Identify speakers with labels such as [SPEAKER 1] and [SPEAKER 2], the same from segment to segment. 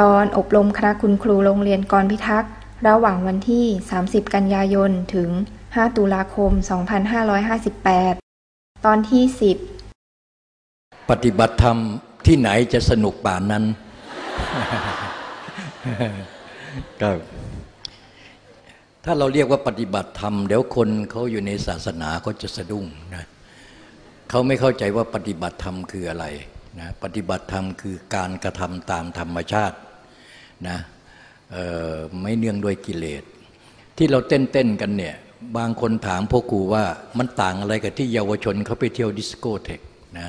[SPEAKER 1] ตอนอบรมคณะคุณครูโรงเรียนกรพิทักษ์ ระหว่างวันที่ 30 กันยายน ถึง 5 ตุลาคม 2558 ตอนที่ 10
[SPEAKER 2] ปฏิบัติธรรมที่ไหนจะสนุกป่านนั้นก็ถ้าเราเรียกว่าปฏิบัติธรรม เดี๋ยวคนเขาอยู่ในศาสนาเขาจะสะดุ้งนะเขาไม่เข้าใจว่าปฏิบัติธรรมคืออะไร นะปฏิบัติธรรมคือการกระทำตามธรรมชาตินะไม่เนื่องด้วยกิเลส ที่เราเต้นเต้นกันเนี่ยบางคนถามพวกกูว่ามันต่างอะไรกับที่เยาวชนเขาไปเที่ยวดิสโก้เทคนะ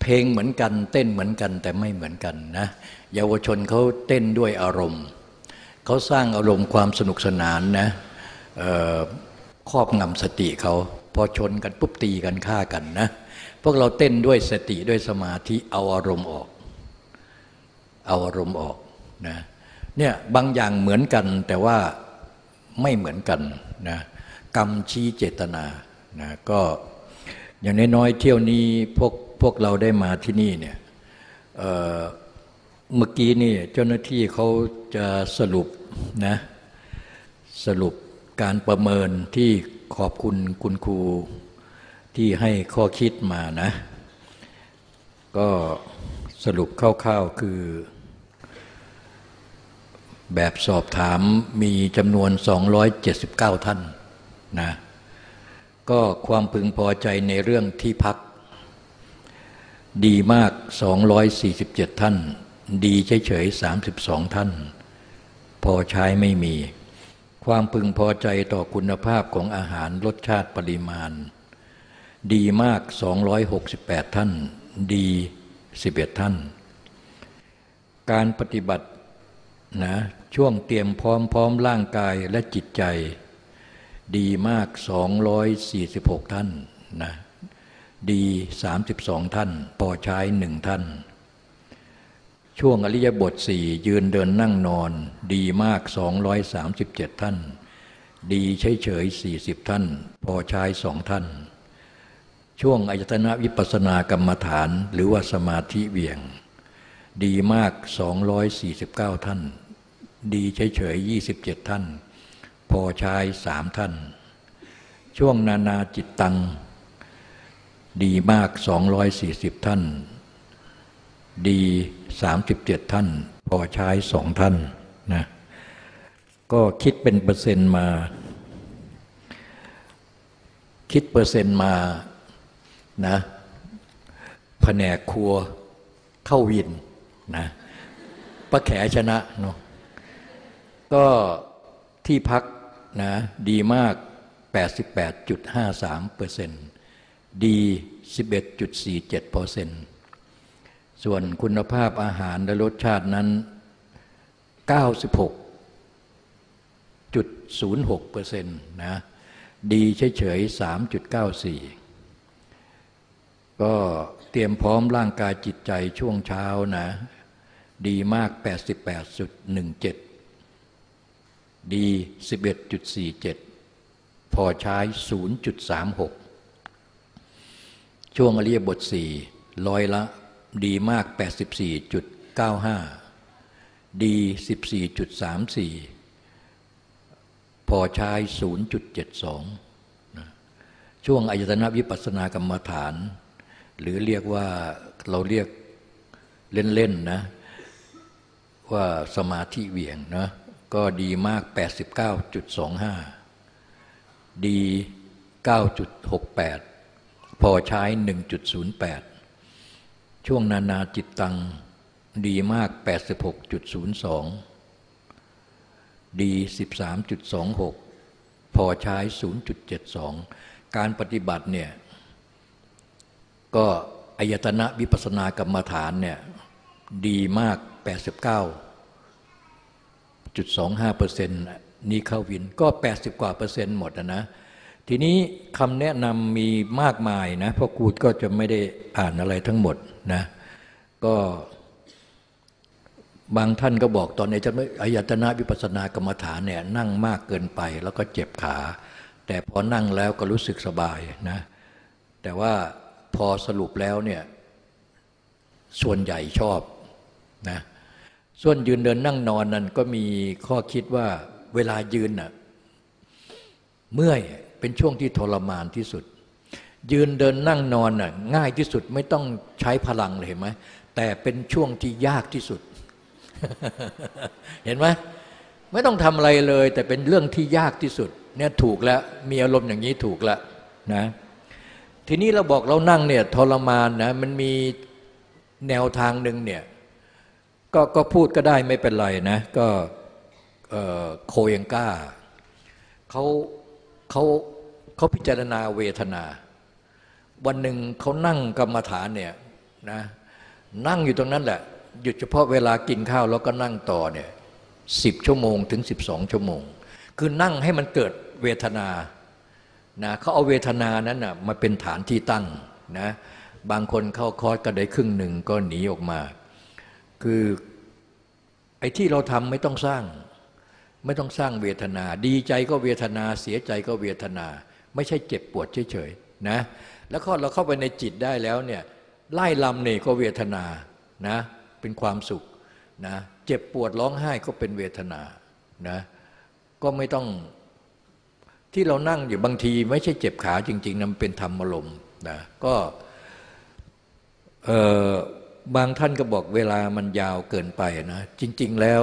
[SPEAKER 2] เพลงเหมือนกันเต้นเหมือนกันแต่ไม่เหมือนกันนะเยาวชนเขาเต้นด้วยอารมณ์เขาสร้างอารมณ์ความสนุกสนานนะครอบงำสติเขาพอชนกันปุ๊บตีกันฆ่ากันนะ พวกเราเต้นด้วยสติด้วยสมาธิเอาอารมณ์ออก เอาอารมณ์ออกนะเนี่ยบางอย่างเหมือนกันแต่ว่าไม่เหมือนกันนะกรรมชี้เจตนานะก็อย่างน้อยๆเที่ยวนี้พวกพวกเราได้มาที่นี่เนี่ยเเมื่อกี้นี่เจ้าหน้าที่เขาจะสรุปนะสรุปการประเมินที่ขอบคุณคุณครู ที่ให้ข้อคิดมานะ ก็สรุปคร่าวๆคือ แบบสอบถามมีจำนวน 279 ท่านนะก็ความพึงพอใจในเรื่องที่พัก ดีมาก 247 ท่าน ดีเฉยๆ32 ท่าน พอใช้ไม่มี ความพึงพอใจต่อคุณภาพของอาหารรสชาติปริมาณ ดีมาก 268 ท่าน ดี 11 ท่าน การปฏิบัตินะช่วงเตรียมพร้อมพร้อมร่างกายและจิตใจ ดีมาก 246 ท่านนะดี 32 ท่าน พอใช้หนึ่งท่าน ช่วงอริยบทสี่ยืนเดินนั่งนอน ดีมาก 237 ท่าน ดีเฉยเฉย40 ท่าน พอใช้สองท่าน ช่วงอายตนะวิปัสนากรรมฐาน หรือว่าสมาธิเวียง ดีมาก 249 ท่าน ดีเฉยๆ27 ท่าน พอใช้สามท่าน ช่วงนานาจิตตัง ดีมาก 240 ท่าน ดี 37 ท่าน พอใช้สองท่านนะก็คิดเป็นเปอร์เซ็นต์มา คิดเปอร์เซ็นต์มา นะแผนกครัวเข้าวินนะประแขชนะเนาะก็ที่พักนะดีมาก 88.53เปอร์เซ็นต์ดี 11.47เปอร์เซ็นต์ส่วนคุณภาพอาหารและรสชาตินั้น 96.06เปอร์เซ็นต์นะดีเฉยๆ3.94 ก็เตรียมพร้อมร่างกายจิตใจช่วงเช้านะ ดีมาก 88.17 ดี 11.47 พอใช้ 0.36 ช่วงอริยบทสี่ร้อยละ ดีมาก 84.95 ดี 14.34 พอใช้ 0.72 ช่วงอายตนะวิปัสสนากรรมฐาน หรือเรียกว่าเราเรียกเล่นๆนะ ว่าสมาธิเวียงนะก็ดีมาก 89.25 ดี 9.68 พอใช้ 1.08 ช่วงนานาจิตตัง ดีมาก 86.02 ดี 13.26 พอใช้ 0.72 การปฏิบัติเนี่ย ก็อายตนะวิปัสนากรรมฐานเนี่ยดีมาก 89.25เปอร์เซ็นต์นี่เข้าวินก็ 80 กว่าเปอร์เซ็นต์หมดนะทีนี้คำแนะนำมีมากมายนะเพราะกูก็จะไม่ได้อ่านอะไรทั้งหมดนะก็บางท่านก็บอกตอนนี้จะไม่อายตนะวิปัสนากรรมฐานเนี่ยนั่งมากเกินไปแล้วก็เจ็บขา แต่พอนั่งแล้วก็รู้สึกสบายนะแต่ว่า พอสรุปแล้วเนี่ยส่วนใหญ่ชอบนะส่วนยืนเดินนั่งนอนนั้นก็มีข้อคิดว่าเวลายืนน่ะเมื่อยเป็นช่วงที่ทรมานที่สุด ยืนเดินนั่งนอนน่ะง่ายที่สุดไม่ต้องใช้พลังเลยเห็นไหมแต่เป็นช่วงที่ยากที่สุด เห็นไหมไม่ต้องทำอะไรเลย แต่เป็นเรื่องที่ยากที่สุดเนี่ยถูกแล้วมีอารมณ์อย่างนี้ถูกแล้วนะ ทีนี้เราบอกเรานั่งเนี่ยทรมานนะมันมีแนวทางหนึ่งเนี่ยก็ก็พูดก็ได้ไม่เป็นไรนะ ก็โคยังก้าเขาเขาเขาพิจารณาเวทนา วันหนึ่งเขานั่งกรรมฐานเนี่ยนะนั่งอยู่ตรงนั้นแหละ หยุดเฉพาะเวลากินข้าวแล้วก็นั่งต่อเนี่ยสิบชั่วโมงถึงสิบสองชั่วโมง คือนั่งให้มันเกิดเวทนา นะเขาเอาเวทนานั้นนะมาเป็นฐานที่ตั้งนะบางคนเข้าคอร์สก็ได้ครึ่งหนึ่งก็หนีออกมา คือไอ้ที่เราทำไม่ต้องสร้าง ไม่ต้องสร้างเวทนา ดีใจก็เวทนาเสียใจก็เวทนา ไม่ใช่เจ็บปวดเฉยๆนะแล้วก็เราเข้าไปในจิตได้แล้วเนี่ยไล่ลำเนี่ยก็เวทนานะเป็นความสุขนะเจ็บปวดร้องไห้ก็เป็นเวทนานะก็ไม่ต้อง ที่เรานั่งอยู่บางทีไม่ใช่เจ็บขาจริง ๆนะมันเป็นธรรมอารมณ์นะก็บางท่านก็บอกเวลามันยาวเกินไปนะ จริง ๆแล้ว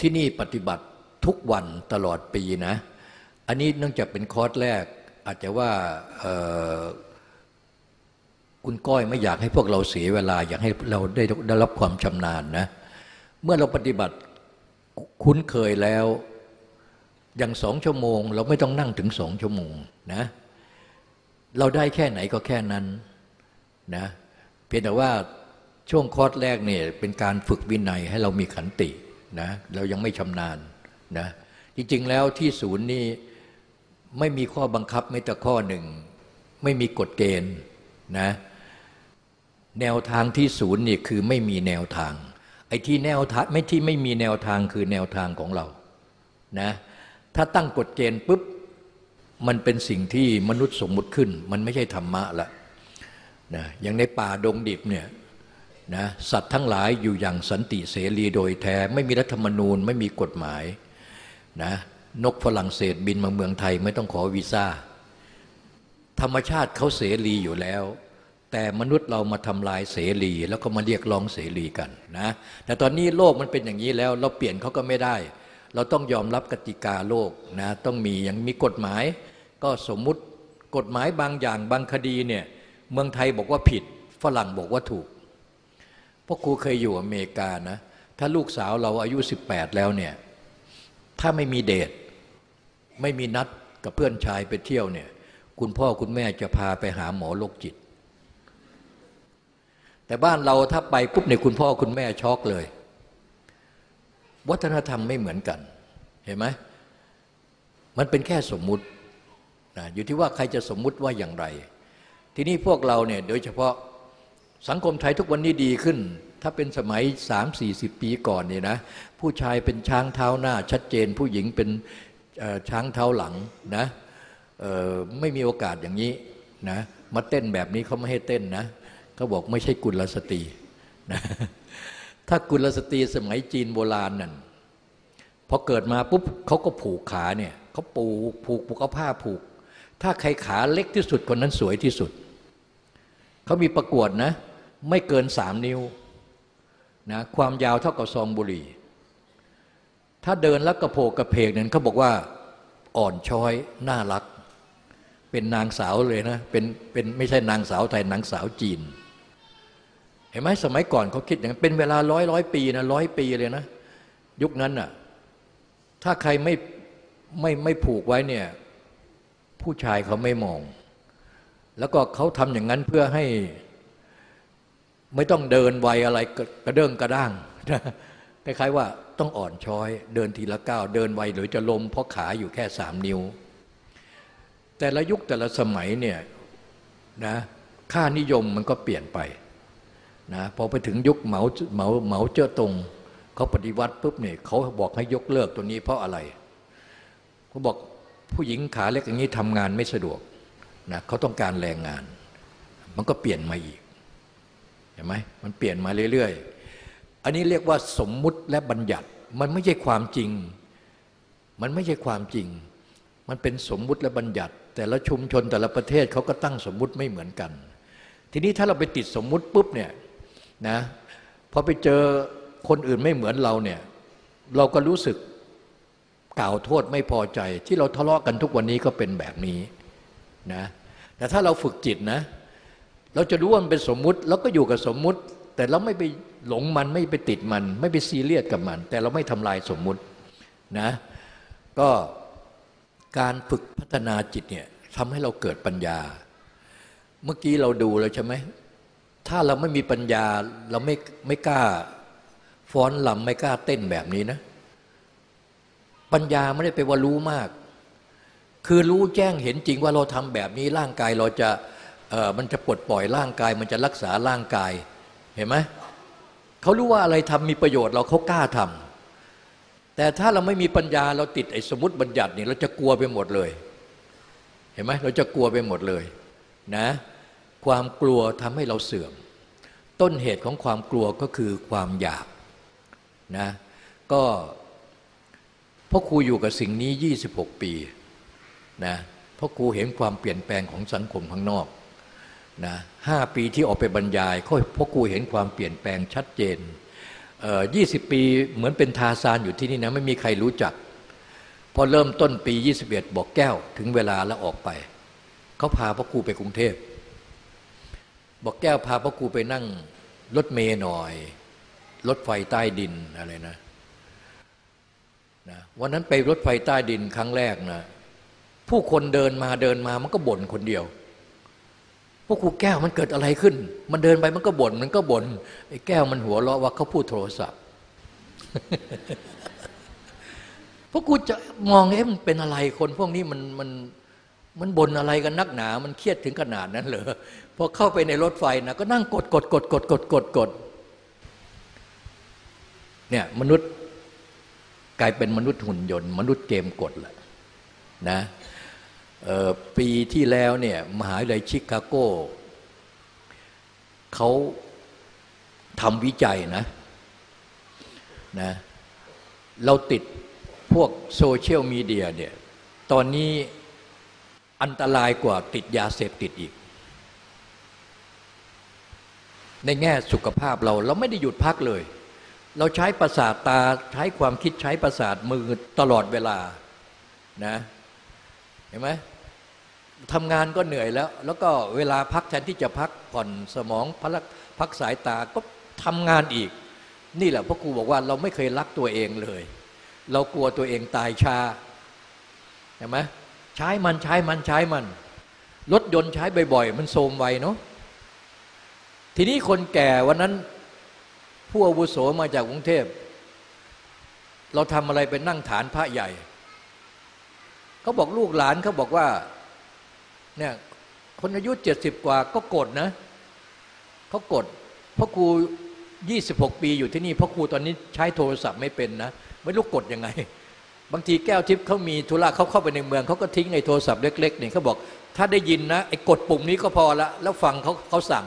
[SPEAKER 2] ที่นี่ปฏิบัติทุกวันตลอดปีนะ อันนี้เนื่องจากเป็นคอร์สแรก อาจจะว่าคุณก้อยไม่อยากให้พวกเราเสียเวลา อยากให้เราได้ได้รับความชำนาญนะ เมื่อเราปฏิบัติคุ้นเคยแล้ว อย่างสองชั่วโมง เราไม่ต้องนั่งถึงสองชั่วโมงนะเราได้แค่ไหนก็แค่นั้นนะเพียงแต่ว่าช่วงคอร์สแรกเนี่ยเป็นการฝึกวินัยให้เรามีขันตินะเรายังไม่ชำนาญนะจริงๆแล้วที่ศูนย์นี่ไม่มีข้อบังคับไม่แต่ข้อหนึ่ง ไม่มีกฎเกณฑ์นะแนวทางที่ศูนย์นี่คือไม่มีแนวทาง ไอ้ที่แนวทางไม่ที่ไม่มีแนวทางคือแนวทางของเรานะ ถ้าตั้งกฎเกณฑ์ปุ๊บมันเป็นสิ่งที่มนุษย์สมมุติขึ้น มันไม่ใช่ธรรมะละนะอย่างในป่าดงดิบเนี่ยนะสัตว์ทั้งหลายอยู่อย่างสันติเสรีโดยแท้ ไม่มีรัฐธรรมนูญไม่มีกฎหมายนะนกฝรั่งเศสบินมาเมืองไทยไม่ต้องขอวีซ่า ธรรมชาติเขาเสรีอยู่แล้ว แต่มนุษย์เรามาทำลายเสรี แล้วก็มาเรียกร้องเสรีกันนะแต่ตอนนี้โลกมันเป็นอย่างนี้แล้ว เราเปลี่ยนเขาก็ไม่ได้ เราต้องยอมรับกติกาโลกนะต้องมีอย่างมีกฎหมาย ก็สมมุติกฎหมายบางอย่างบางคดีเนี่ยเมืองไทยบอกว่าผิดฝรั่งบอกว่าถูกเพราะครูเคยอยู่อเมริกานะถ้าลูกสาวเราอายุ 18 แล้วเนี่ยถ้าไม่มีเดทไม่มีนัดกับเพื่อนชายไปเที่ยวเนี่ยคุณพ่อคุณแม่จะพาไปหาหมอโรคจิต แต่บ้านเราถ้าไปปุ๊บเนี่ยคุณพ่อคุณแม่ช็อกเลย วัฒนธรรมไม่เหมือนกัน เห็นไหมมันเป็นแค่สมมุตินะอยู่ที่ว่าใครจะสมมุติว่าอย่างไร ทีนี้พวกเราเนี่ยโดยเฉพาะสังคมไทยทุกวันนี้ดีขึ้น ถ้าเป็นสมัยสามสี่สิบปีก่อนเนี่ยนะผู้ชายเป็นช้างเท้าหน้า ชัดเจน ผู้หญิงเป็นช้างเท้าหลังนะไม่มีโอกาสอย่างนี้นะมาเต้นแบบนี้เขาไม่ให้เต้นนะเขาบอกไม่ใช่กุลสตรีนะ ถ้ากุลสตรีสมัยจีนโบราณนั่นพอเกิดมาปุ๊บเขาก็ผูกขาเนี่ยเขาปูผูกผูกเอาผ้าผูก ถ้าใครขาเล็กที่สุดคนนั้นสวยที่สุดเขามีประกวดนะ ไม่เกินสามนิ้วนะความยาวเท่ากับซองบุหรี่ ถ้าเดินแล้วกระโผกกระเพกนี่ยเขาบอกว่าอ่อนช้อยน่ารัก เป็นนางสาวเลยนะเป็นเป็นไม่ใช่นางสาวไทยนางสาวจีน เห็นไหมสมัยก่อนเขาคิดอย่างเป็นเวลาร้อยร้อยปีนะร้อยปีเลยนะ ยุคนั้นน่ะถ้าใครไม่ไม่ไม่ผูกไว้เนี่ยผู้ชายเขาไม่มอง แล้วก็เขาทำอย่างนั้นเพื่อให้ไม่ต้องเดินไวอะไรกระเด้งกระด้างคล้ายๆว่าต้องอ่อนช้อย เดินทีละก้าวเดินไวหรือจะล้มเพราะขาอยู่แค่สามนิ้ว แต่ละยุคแต่ละสมัยเนี่ยนะค่านิยมมันก็เปลี่ยนไป นะพอไปถึงยุคเหมาเหมาเหมาเจ้าตงเขาปฏิวัติปุ๊บเนี่ยเขาบอกให้ยกเลิกตัวนี้เพราะอะไรเขาบอกผู้หญิงขาเล็กอย่างนี้ทำงานไม่สะดวกนะเขาต้องการแรงงาน มันก็เปลี่ยนมาอีกเห็นไหมมันเปลี่ยนมาเรื่อยๆ อันนี้เรียกว่าสมมุติและบัญญัติมันไม่ใช่ความจริง มันไม่ใช่ความจริง มันเป็นสมมุติและบัญญัติ แต่ละชุมชนแต่ละประเทศเขาก็ตั้งสมมุติไม่เหมือนกัน ทีนี้ถ้าเราไปติดสมมุติปุ๊บเนี่ย นะพอไปเจอคนอื่นไม่เหมือนเราเนี่ย เราก็รู้สึกกล่าวโทษไม่พอใจ ที่เราทะเลาะกันทุกวันนี้ก็เป็นแบบนี้นะแต่ถ้าเราฝึกจิตนะ เราจะรู้ว่ามันเป็นสมมุติ แล้วก็อยู่กับสมมุติ แต่เราไม่ไปหลงมันไม่ไปติดมัน ไม่ไปซีเรียสกับมัน แต่เราไม่ทำลายสมมุตินะก็การฝึกพัฒนาจิตเนี่ยทำให้เราเกิดปัญญา เมื่อกี้เราดูแล้วใช่ไหม ถ้าเราไม่มีปัญญาเราไม่ไม่กล้าฟ้อนลำไม่กล้าเต้นแบบนี้นะ ปัญญาไม่ได้ไปว่ารู้มาก คือรู้แจ้งเห็นจริงว่าเราทำแบบนี้ร่างกายเราจะเออมันจะปลดปล่อยร่างกาย มันจะรักษาร่างกายเห็นไหมเขารู้ว่าอะไรทำมีประโยชน์เราเขากล้าทำแต่ถ้าเราไม่มีปัญญาเราติดไอ้สมมติบัญญัตินี่เราจะกลัวไปหมดเลย เห็นไหมเราจะกลัวไปหมดเลยนะ ความกลัวทำให้เราเสื่อม ต้นเหตุของความกลัวก็คือความอยากนะก็พ่อครูอยู่กับสิ่งนี้ 26 ปีนะพ่อครูเห็นความเปลี่ยนแปลงของสังคมข้างนอกนะห้าปีที่ออกไปบรรยายพ่อครูเห็นความเปลี่ยนแปลงชัดเจนยี่สิบปีเหมือนเป็นทาซานอยู่ที่นี่นะไม่มีใครรู้จัก พอเริ่มต้นปี 21 บอกแก้วถึงเวลาแล้วออกไป เขาพาพ่อครูไปกรุงเทพ บอกแก้วพาพ่อครูไปนั่งรถเมย์หน่อย รถไฟใต้ดินอะไรนะนะ วันนั้นไปรถไฟใต้ดินครั้งแรกนะ ผู้คนเดินมาเดินมามันก็บ่นคนเดียวพวกครูแก้วมันเกิดอะไรขึ้น มันเดินไปมันก็บ่นมันก็บ่นไอ้แก้วมันหัวเราะว่าเขาพูดโทรศัพท์พวกกูจะมองเอ๊ะมันเป็นอะไรคน พวกนี้มันมันมันบ่นอะไรกันนักหนา มันเครียดถึงขนาดนั้นเหรอ พอเข้าไปในรถไฟนะก็นั่งกดกดกดกดกดกดกดเนี่ยมนุษย์กลายเป็นมนุษย์หุ่นยนต์ มนุษย์เกมกดแหละนะปีที่แล้วเนี่ยมหาวิทยาลัยชิคาโกเขาทำวิจัยนะนะเราติดพวกโซเชียลมีเดียเนี่ยตอนนี้อันตรายกว่าติดยาเสพติดอีก ในแง่สุขภาพเราเราไม่ได้หยุดพักเลย เราใช้ประสาทตาใช้ความคิดใช้ประสาทมือตลอดเวลานะเห็นไหมทำงานก็เหนื่อยแล้ว แล้วก็เวลาพักแทนที่จะพักผ่อนสมองพักพักสายตาก็ทำงานอีก นี่แหละพ่อครูบอกว่าเราไม่เคยรักตัวเองเลย เรากลัวตัวเองตายชาเห็นไหมใช้มันใช้มันใช้มันรถยนต์ใช้บ่อยๆ มันโทมไวเนาะ ทีนี้คนแก่วันนั้น ผู้อาวุโสมาจากกรุงเทพ เราทำอะไรเป็นนั่งฐานพระใหญ่ เขาบอกลูกหลานเขาบอกว่าเนี่ยคนอายุเจ็ดสิบกว่าก็กดนะเขากดพ่อครูยี่สิบหกปีอยู่ที่นี่พ่อครูตอนนี้ใช้โทรศัพท์ไม่เป็นนะ ไม่รู้กดยังไง บางทีแก้วทิพย์เขามีธุระเขาเข้าไปในเมืองเขาก็ทิ้งในโทรศัพท์เล็กๆเนี่ยเขาบอก ถ้าได้ยินนะไอ้กดปุ่มนี้ก็พอละแล้วฟังเขาเขาสั่ง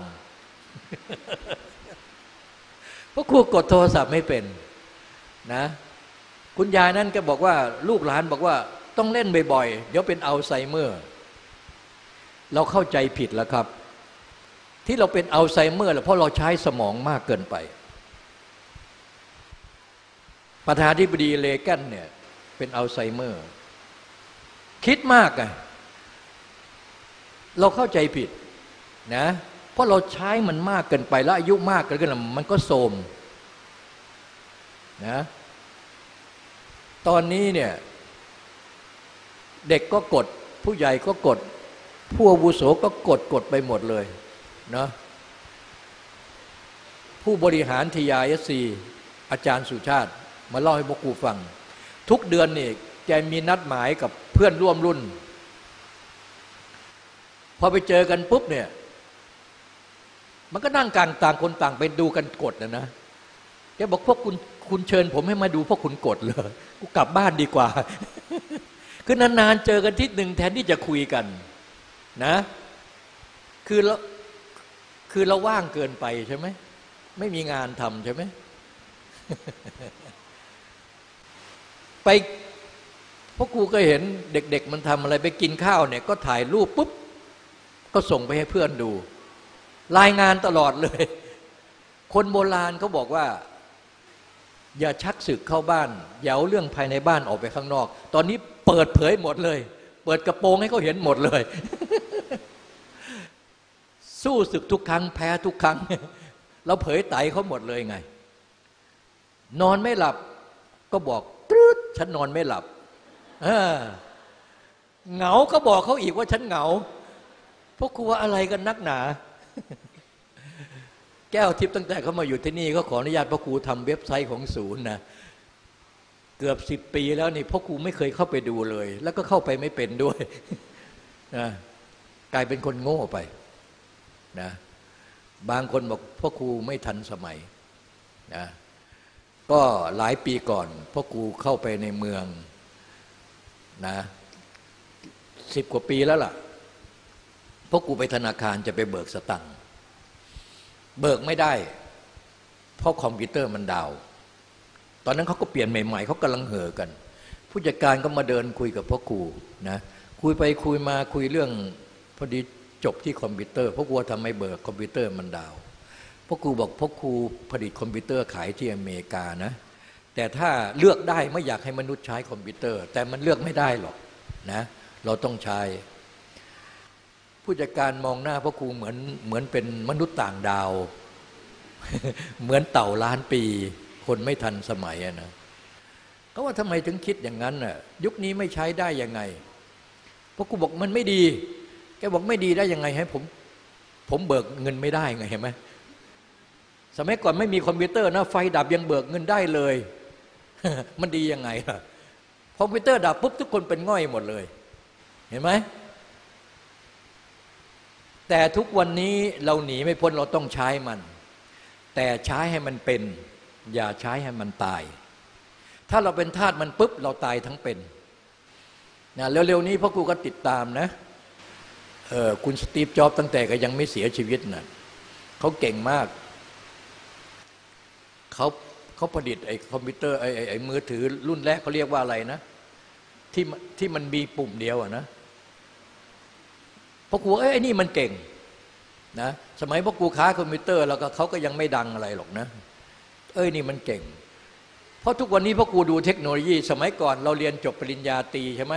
[SPEAKER 2] พ่อครูกดโทรศัพท์ไม่เป็นนะ คุณยายนั่นก็บอกว่าลูกหลานบอกว่าต้องเล่นบ่อยๆ เดี๋ยวเป็นอัลไซเมอร์ เราเข้าใจผิดแล้วครับ ที่เราเป็นอัลไซเมอร์เพราะเราใช้สมองมากเกินไป ประธานธิบดีเลแกนเนี่ยเป็นอัลไซเมอร์ คิดมากไงเราเข้าใจผิดนะ เพราะเราใช้มันมากเกินไปแล้วอายุมากเกินไปมันก็โทมนะตอนนี้เนี่ย เด็กก็กด ผู้ใหญ่ก็กด ผู้อาวุโสก็กดกดไปหมดเลยนะผู้บริหารทียาเอสซีอาจารย์สุชาติ มาเล่าให้พวกกูฟัง ทุกเดือนนี่แกมีนัดหมายกับเพื่อนร่วมรุ่น พอไปเจอกันปุ๊บเนี่ย มันก็นั่งกลางต่างคนต่างไปดูกันกดนะนะแกบอกพวกคุณคุณเชิญ ผมให้มาดูพวกคุณกดเลยกูกลับบ้านดีกว่า คือนานๆเจอกันทิศหนึ่งแทนที่จะคุยกันนะ คือเราคคือเราว่างเกินไปใช่ไหมไม่มีงานทำใช่ไหมไปพราะครูก็เห็นเด็ก ๆ มันทำอะไรไปกินข้าวเนี่ย ก็ถ่ายรูปปุ๊บ ก็ส่งไปให้เพื่อนดู รายงานตลอดเลย คนโบราณเขาบอกว่า อย่าชักศึกเข้าบ้านอย่าเอาเรื่องภายในบ้านออกไปข้างนอก ตอนนี้เปิดเผยหมดเลย เปิดกระโปรงให้เขาเห็นหมดเลย สู้ศึกทุกครั้งแพ้ทุกครั้ง เราเผยไตเขาหมดเลยไง นอนไม่หลับก็บอกตรึดฉันนอนไม่หลับเหงาก็บอกเขาอีกว่าฉันเหงาพวกครูว่าอะไรกันนักหนา แก้วทิพย์ตั้งแต่เขามาอยู่ที่นี่ก็ขออนุญาตพ่อครูทำเว็บไซต์ของศูนย์นะเกือบสิบปีแล้วนี่พ่อครูไม่เคยเข้าไปดูเลย แล้วก็เข้าไปไม่เป็นด้วยนะกลายเป็นคนโง่ไปนะบางคนบอกพ่อครูไม่ทันสมัยนะก็หลายปีก่อนพ่อครูเข้าไปในเมืองนะสิบกว่าปีแล้วล่ะ พราะกูไปธนาคารจะไปเบิกสตังค์เบิกไม่ได้ เพราะคอมพิวเตอร์มันดาว ตอนนั้นเขาก็เปลี่ยนใหม่ ๆเขากำลังเห่อกัน ผู้จัดการก็มาเดินคุยกับพ่อครูนะคุยไปคุยมาคุยเรื่องพอดีจบที่คอมพิวเตอร์พ่อครูทำให้เบิกคอมพิวเตอร์มัน down พ่อครูบอกพ่อครูผลิตคอมพิวเตอร์ขายที่อเมริกานะ แต่ถ้าเลือกได้ไม่อยากให้มนุษย์ใช้คอมพิวเตอร์ แต่มันเลือกไม่ได้หรอกนะ เราต้องใช้ ผู้จัดการมองหน้าพ่อครูเหมือนเหมือนเป็นมนุษย์ต่างดาว เหมือนเต่าล้านปี คนไม่ทันสมัยนะเขาว่าทำไมถึงคิดอย่างนั้นน่ะยุคนี้ไม่ใช้ได้ยังไงพ่อครูบอกมันไม่ดี แกบอกไม่ดีได้ยังไงให้ผม ผมเบิกเงินไม่ได้ไงเห็นไหมสมัยก่อนไม่มีคอมพิวเตอร์นะไฟดับยังเบิกเงินได้เลย มันดียังไงล่ะ คอมพิวเตอร์ดับปุ๊บทุกคนเป็นง่อยหมดเลย เห็นไหม แต่ทุกวันนี้เราหนีไม่พ้นเราต้องใช้มัน แต่ใช้ให้มันเป็น อย่าใช้ให้มันตาย ถ้าเราเป็นทาสมันปุ๊บเราตายทั้งเป็นนะเร็วๆนี้พ่อครูก็ติดตามนะเออคุณสตีฟจ็อบตั้งแต่ก็ยังไม่เสียชีวิตนะ่ะเขาเก่งมากเขาเขาผลิตไอ้คอมพิวเตอร์ไอ้ไอ้มือถือรุ่นแรกเขาเรียกว่าอะไรนะ ที่ที่มันมีปุ่มเดียวอะนะ ราะกูเอ้ยนี่มันเก่งนะสมัยพวกกูค้าคอมพิวเตอร์แล้วก็เขาก็ยังไม่ดังอะไรหรอกนะ เอ้ยนี่มันเก่ง เพราะทุกวันนี้พวกกูดูเทคโนโลยี สมัยก่อนเราเรียนจบปริญญาตรีใช่ไหม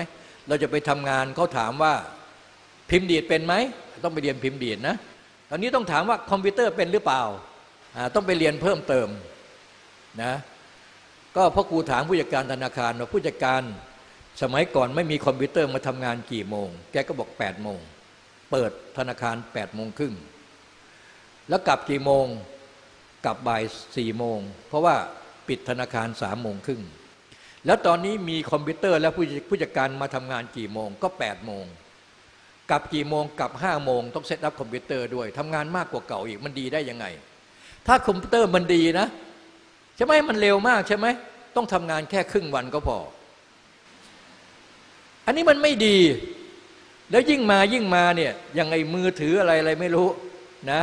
[SPEAKER 2] เราจะไปทำงานเขาถามว่าพิมพ์ดีดเป็นไหมต้องไปเรียนพิมพ์ดีดนะตอนนี้ต้องถามว่าคอมพิวเตอร์เป็นหรือเปล่าต้องไปเรียนเพิ่มเติมนะก็พ่อครูถามผู้จัดการธนาคารว่าผู้จัดการสมัยก่อนไม่มีคอมพิวเตอร์มาทำงานกี่โมง แกก็บอกแปดโมง เปิดธนาคารแปดโมงครึ่งแล้วกลับกี่โมงกลับบ่ายสี่โมง เพราะว่าปิดธนาคารสามโมงครึ่งแล้วตอนนี้มีคอมพิวเตอร์แล้วผู้จัดการมาทำงานกี่โมงก็แปดโมงกลับกี่โมงกลับห้าโมงต้อง set up คอมพิวเตอร์ด้วยทำงานมากกว่าเก่าอีกมันดีได้ยังไง ถ้าคอมพิวเตอร์มันดีนะใช่ไหมมันเร็วมากใช่ไหมต้องทำงานแค่ครึ่งวันก็พอ อันนี้มันไม่ดี แล้วยิ่งมายิ่งมาเนี่ยย่างไอ้มือถืออะไรอะไรไม่รู้นะ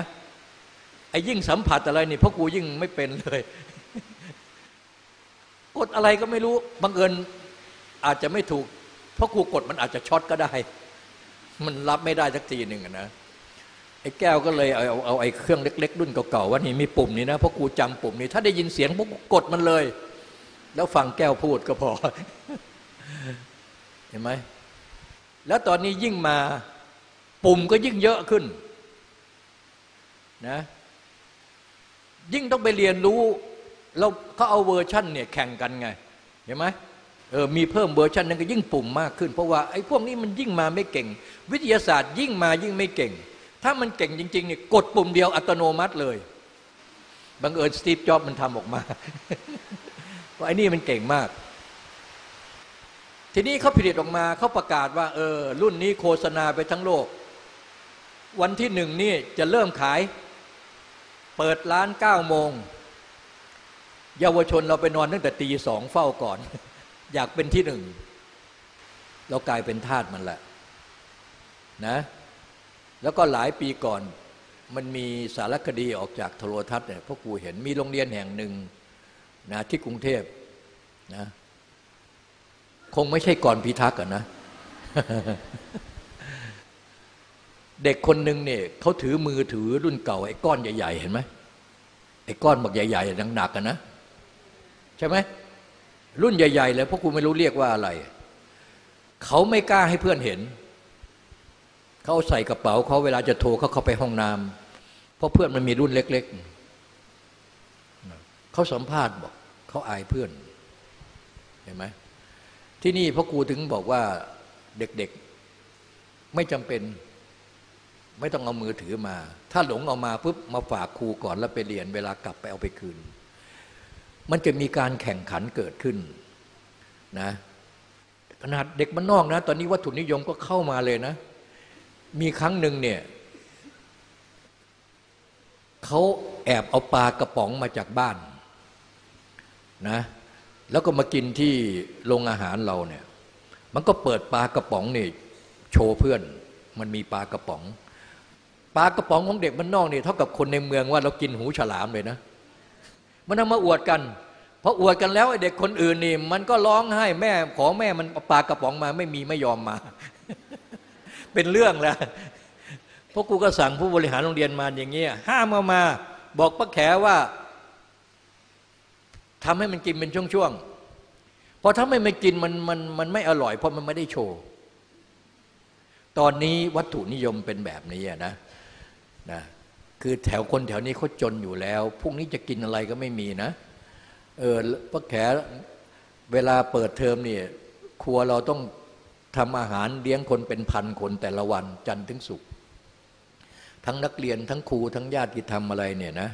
[SPEAKER 2] ไอ้ยิ่งสัมผัสอะไรนี่พ่อกูยิ่งไม่เป็นเลยกดอะไรก็ไม่รู้บังเอิญอาจจะไม่ถูก เพราะกูกดมันอาจจะช็อตก็ได้ มันรับไม่ได้สักทีหนึ่งนะไอ้แก้วก็เลยเอาเอาเอาไอ้เครื่องเล็ก ๆ รุ่นเก่าๆว่านี่มีปุ่มนี้นะเพราะกูจำปุ่มนี้ ถ้าได้ยินเสียงพวกกดมันเลย แล้วฟังแก้วพูดก็พอ เห็นไหม แล้วตอนนี้ยิ่งมาปุ่มก็ยิ่งเยอะขึ้นนะยิ่งต้องไปเรียนรู้เราเขาเอาเวอร์ชันเนี่ยแข่งกันไงเห็นไหมเออมีเพิ่มเวอร์ชันนั้นก็ยิ่งปุ่มมากขึ้น เพราะว่าไอ้พวกนี้มันยิ่งมาไม่เก่ง วิทยาศาสตร์ยิ่งมายิ่งไม่เก่ง ถ้ามันเก่งจริงๆเนี่ยกดปุ่มเดียวอัตโนมัติเลยบังเอิญสตีฟจ็อบมันทำออกมาว่าะไอ้นี่มันเก่งมาก ทีนี้เขาผลิตออกมาเขาประกาศว่าเออรุ่นนี้โฆษณาไปทั้งโลก วันที่หนึ่งนี่จะเริ่มขาย เปิดร้านเก้าโมง เยาวชนเราไปนอนตั้งแต่ตีสองเฝ้าก่อน อยากเป็นที่หนึ่ง เรากลายเป็นทาสมันแหละนะแล้วก็หลายปีก่อนมันมีสารคดีออกจากโทรทัศน์เนี่ยพ่อครูเห็นมีโรงเรียนแห่งหนึ่งนะที่กรุงเทพนะ คงไม่ใช่ก่อนพิทักษ์อะนะ เด็กคนหนึ่งเนี่ยเขาถือมือถือรุ่นเก่าไอ้ก้อนใหญ่ๆ เห็นไหมไอ้ก้อนบักใหญ่ๆหนักๆกันนะ ใช่ไหมรุ่นใหญ่ ๆ เลยพวกกูไม่รู้เรียกว่าอะไร เขาไม่กล้าให้เพื่อนเห็น เขาเอาใส่กระเป๋าเขาเวลาจะโทรเขาเข้าไปห้องน้ำเพราะเพื่อนมันมีรุ่นเล็ก ๆเขาสัมภาษณ์บอกเขาอายเพื่อน เห็นไหม ที่นี่พ่อครูถึงบอกว่าเด็กๆไม่จำเป็น ไม่ต้องเอามือถือมา ถ้าหลงเอามาปุ๊บมาฝากครูก่อนแล้วไปเรียนเวลากลับไปเอาไปคืน มันจะมีการแข่งขันเกิดขึ้นนะขนาดเด็กมันนอกนะ ตอนนี้วัตถุนิยมก็เข้ามาเลยนะ มีครั้งหนึ่งเนี่ยเขาแอบเอาปลากระป๋องมาจากบ้านนะ แล้วก็มากินที่โรงอาหารเราเนี่ย มันก็เปิดปลากระป๋องนี่โชว์เพื่อน มันมีปลากระป๋อง ปลากระป๋องของเด็กมันนอกนี่เท่ากับคนในเมืองว่าเรากินหูฉลามเลยนะ มันเอามาอวดกันพออวดกันแล้วไอ้เด็กคนอื่นนี่มันก็ร้องไห้แม่ขอแม่มันปลากระป๋องมาไม่มีไม่ยอมมา เป็นเรื่องแล้วพราะกูก็สั่งผู้บริหารโรงเรียนมาอย่างเงี้ยห้ามเอามา บอกป้าแขว่า ทำให้มันกินเป็นช่วงๆพอถ้าไม่ไม่กินมันมันมันไม่อร่อย เพราะมันไม่ได้โชว์ ตอนนี้วัตถุนิยมเป็นแบบนี้นะนะคือแถวคนแถวนี้เขาจนอยู่แล้วพวกนี้จะกินอะไรก็ไม่มีนะเออป้าแขเวลาเปิดเทอมเนี่ยครัวเราต้องทำอาหารเลี้ยงคนเป็นพันคนแต่ละวันจันทร์ถึงศุกร์ทั้งนักเรียนทั้งครูทั้งญาติธรรมอะไรเนี่ยนะ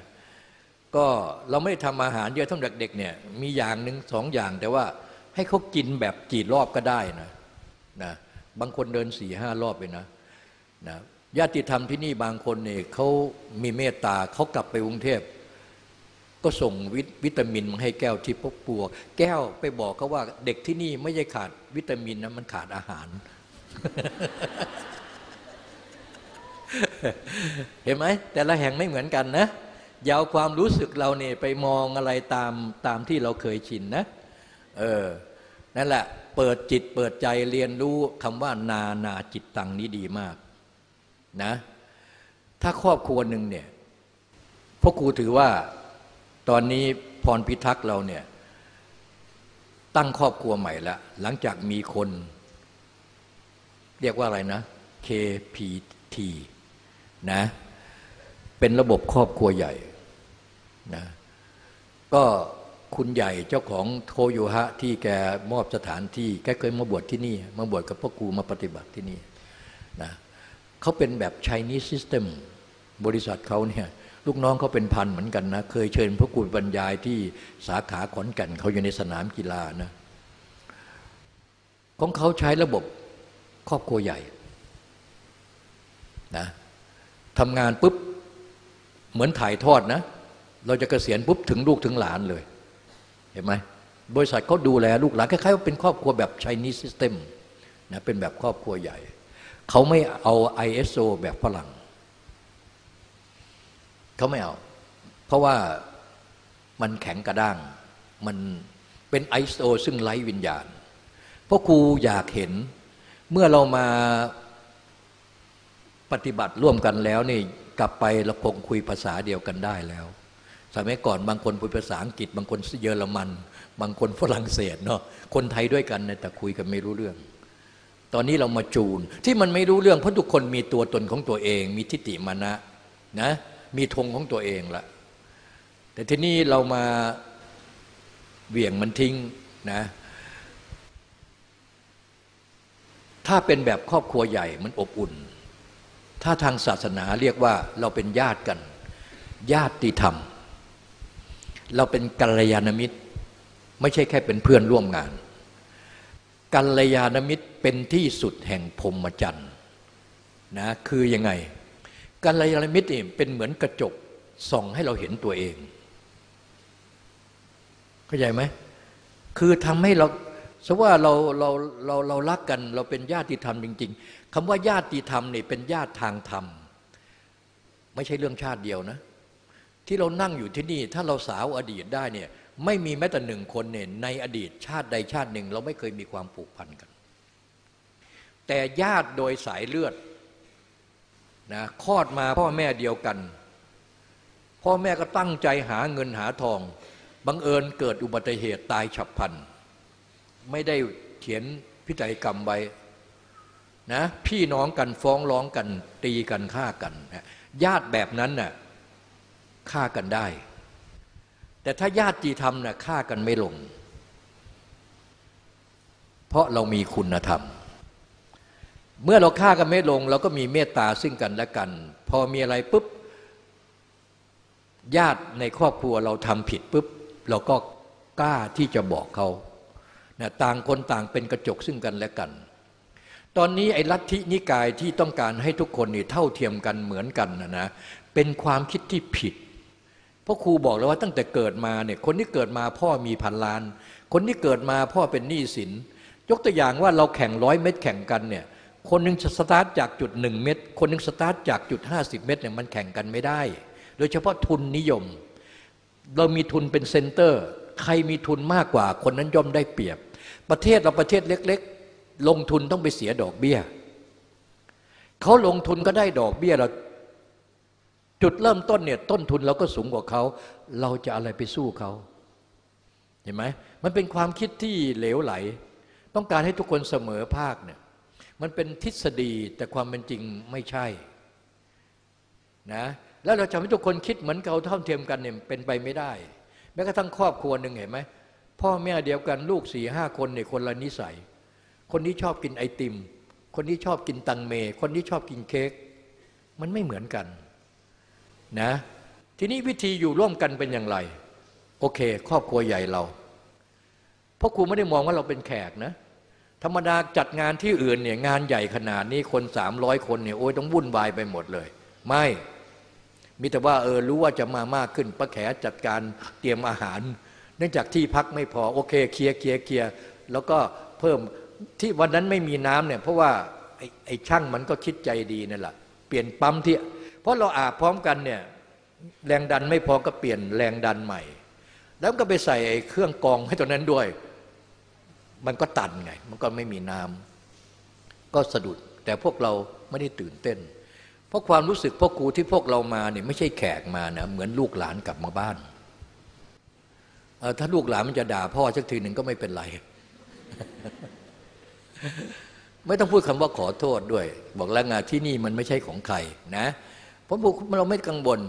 [SPEAKER 2] ก็เราไม่ได้ทำอาหารเยอะทั้งเด็กๆเนี่ยมีอย่างหนึ่งสองอย่าง แต่ว่าให้เขากินแบบกี่รอบก็ได้นะนะบางคนเดินสี่ห้ารอบเลยนะนะญาติธรรมที่นี่บางคนเนี่ยเขามีเมตตาเขากลับไปกรุงเทพก็ส่งววิตามินมาให้แก้วที่พกปัว แก้วไปบอกเขาว่าเด็กที่นี่ไม่ใช่ขาดวิตามินนะมันขาดอาหาร เห็นไหมแต่ละแห่งไม่เหมือนกันนะ อย่าเอาความรู้สึกเราเนี่ยไปมองอะไรตามตามที่เราเคยชินนะ เออ นั่นแหละ เปิดจิตเปิดใจเรียนรู้คำว่านานาจิตตังนี้ดีมากนะ ถ้าครอบครัวหนึ่งเนี่ยพวกครูถือว่าตอนนี้พรพิทักษ์เราเนี่ยตั้งครอบครัวใหม่ล้วหลังจากมีคน เรียกว่าอะไรนะ KPT นะเป็นระบบครอบครัวใหญ่ นะก็คุณใหญ่เจ้าของโทโยฮะที่แกมอบสถานที่แกเคยมาบวชที่นี่ มาบวชกับพ่อครูมาปฏิบัติที่นี่นะเขาเป็นแบบ Chinese system บริษัทเขาเนี่ยลูกน้องเขาเป็นพันเหมือนกันนะ เคยเชิญพระกูบรรยายที่สาขาขอนแก่นเขาอยู่ในสนามกีฬานะของเขาใช้ระบบครอบครัวใหญ่นะทำงานปุ๊บ เหมือนถ่ายทอดนะ เราจะเกษียณปุ๊บถึงลูกถึงหลานเลย เห็นไหมบริษัทเขาดูแลลูกหลานคล้ายๆว่าเป็นครอบครัวแบบ Chinese system นะเป็นแบบครอบครัวใหญ่ เขาไม่เอา ISO แบบฝรั่งเขาไม่เอา เพราะว่ามันแข็งกระด้าง มันเป็น ISO ซึ่งไร้วิญญาณ เพราะครูอยากเห็นเมื่อเรามาปฏิบัติร่วมกันแล้วนี่กลับไปเราคงคุยภาษาเดียวกันได้แล้ว สมัยก่อนบางคนพูดภาษาอังกฤษ บางคนเยอรมัน บางคนฝรั่งเศสเนาะคนไทยด้วยกันแต่คุยกันไม่รู้เรื่อง ตอนนี้เรามาจูนที่มันไม่รู้เรื่องเพราะทุกคนมีตัวตนของตัวเอง มีทิฏฐิมานะนะ มีธงของตัวเองละแต่ที่นี่เรามาเบี่ยงมันทิ้งนะถ้าเป็นแบบครอบครัวใหญ่มันอบอุ่น ถ้าทางศาสนาเรียกว่าเราเป็นญาติกัน ญาติธรรม เราเป็นกัลยาณมิตร ไม่ใช่แค่เป็นเพื่อนร่วมงาน กัลยาณมิตรเป็นที่สุดแห่งพรมจรรย์นะคือยังไงกัลยาณมิตรเป็นเหมือนกระจกส่องให้เราเห็นตัวเอง เข้าใจไหมคือทำให้เราสว่าเราเราเราเรารักกัน เราเป็นญาติธรรมจริง ๆคำว่าญาติธรรมนี่เป็นญาติทางธรรม ไม่ใช่เรื่องชาติเดียวนะ ที่เรานั่งอยู่ที่นี่ ถ้าเราสาวอดีตได้เนี่ยไม่มีแม้แต่หนึ่งคนเนี่ยในอดีตชาติใดชาติหนึ่ง เราไม่เคยมีความผูกพันกัน แต่ญาติโดยสายเลือดนะคลอดมาพ่อแม่เดียวกัน พ่อแม่ก็ตั้งใจหาเงินหาทองบังเอิญเกิดอุบัติเหตุตายฉับพลัน ไม่ได้เขียนพิจัยกรรมไว้นะพี่น้องกันฟ้องร้องกันตีกันฆ่ากันนะญาติแบบนั้นน่ะ ฆ่ากันได้ แต่ถ้าญาติจีธรรมน่ะฆ่ากันไม่ลง เพราะเรามีคุณธรรม เมื่อเราฆ่ากันไม่ลง เราก็มีเมตตาซึ่งกันและกัน พอมีอะไรปุ๊บญาติในครอบครัวเราทำผิดปุ๊บเราก็กล้าที่จะบอกเขานะต่างคนต่างเป็นกระจกซึ่งกันและกัน ตอนนี้ไอ้ลัทธินิกายที่ต้องการให้ทุกคนนี่เท่าเทียมกันเหมือนกันนะนะเป็นความคิดที่ผิด ราะครูบอกแล้วว่าตั้งแต่เกิดมาเนี่ยคนที่เกิดมาพ่อมีพันล้าน คนที่เกิดมาพ่อเป็นหนี้สิน ยกตัวอย่างว่าเราแข่งร้อยเมตรแข่งกันเนี่ยคนหนึ่งสตาร์ทจากจุดหนึ่งเมตรคนหนึ่งสตาร์ทจากจุดห้าสิบเมตรเนี่ยมันแข่งกันไม่ได้ โดยเฉพาะทุนนิยม เรามีทุนเป็น center ใครมีทุนมากกว่า คนนั้นย่อมได้เปรียบ ประเทศเราประเทศเล็ก ๆ ลงทุนต้องไปเสียดอกเบี้ยเขาลงทุนก็ได้ดอกเบี้ยเรา จุดเริ่มต้นเนี่ยต้นทุนเราก็สูงกว่าเขา เราจะอะไรไปสู้เขา เห็นไหมมันเป็นความคิดที่เหลวไหล ต้องการให้ทุกคนเสมอภาคเนี่ยมันเป็นทฤษฎีแต่ความเป็นจริงไม่ใช่นะแล้วเราจะให้ทุกคนคิดเหมือนเขาเท่าเทียมกันเนี่ยเป็นไปไม่ได้ แม้กระทั่งครอบครัวหนึ่งเห็นไหมพ่อแม่เดียวกันลูกสี่ห้าคนเนี่ยคนละนิสัย คนนี้ชอบกินไอติม คนนี้ชอบกินตังเม คนนี้ชอบกินเค้กมันไม่เหมือนกัน นะทีนี้วิธีอยู่ร่วมกันเป็นอย่างไร โอเค ครอบครัวใหญ่เราเพราะครูไม่ได้มองว่าเราเป็นแขกนะ ธรรมดาจัดงานที่อื่นเนี่ยงานใหญ่ขนาดนี้คนสามร้อยคนเนี่ยโอ้ยต้องวุ่นวายไปหมดเลย ไม่มีแต่ว่าเออรู้ว่าจะมามากขึ้นป้าแขจัดการเตรียมอาหาร เนื่องจากที่พักไม่พอโอเคเคลียร์เคลียร์เคลียร์แล้วก็เพิ่มที่วันนั้นไม่มีน้ำเนี่ยเพราะว่าไอ้ไอช่างมันก็คิดใจดีนั่นแหละเปลี่ยนปั๊มที่ เพราะเราอาบพร้อมกันเนี่ยแรงดันไม่พอก็เปลี่ยนแรงดันใหม่ แล้วก็ไปใส่เครื่องกองให้ตัวนั้นด้วย มันก็ตันไง มันก็ไม่มีน้ำก็สะดุด แต่พวกเราไม่ได้ตื่นเต้น เพราะความรู้สึกพ่อครูที่พวกเรามาเนี่ยไม่ใช่แขกมานะเหมือนลูกหลานกลับมาบ้านถ้าลูกหลานมันจะด่าพ่อสักทีหนึ่งก็ไม่เป็นไร ไม่ต้องพูดคำว่าขอโทษด้วย บอกแล้วงานที่นี่มันไม่ใช่ของใครนะ เพราะพวกเราไม่กังวล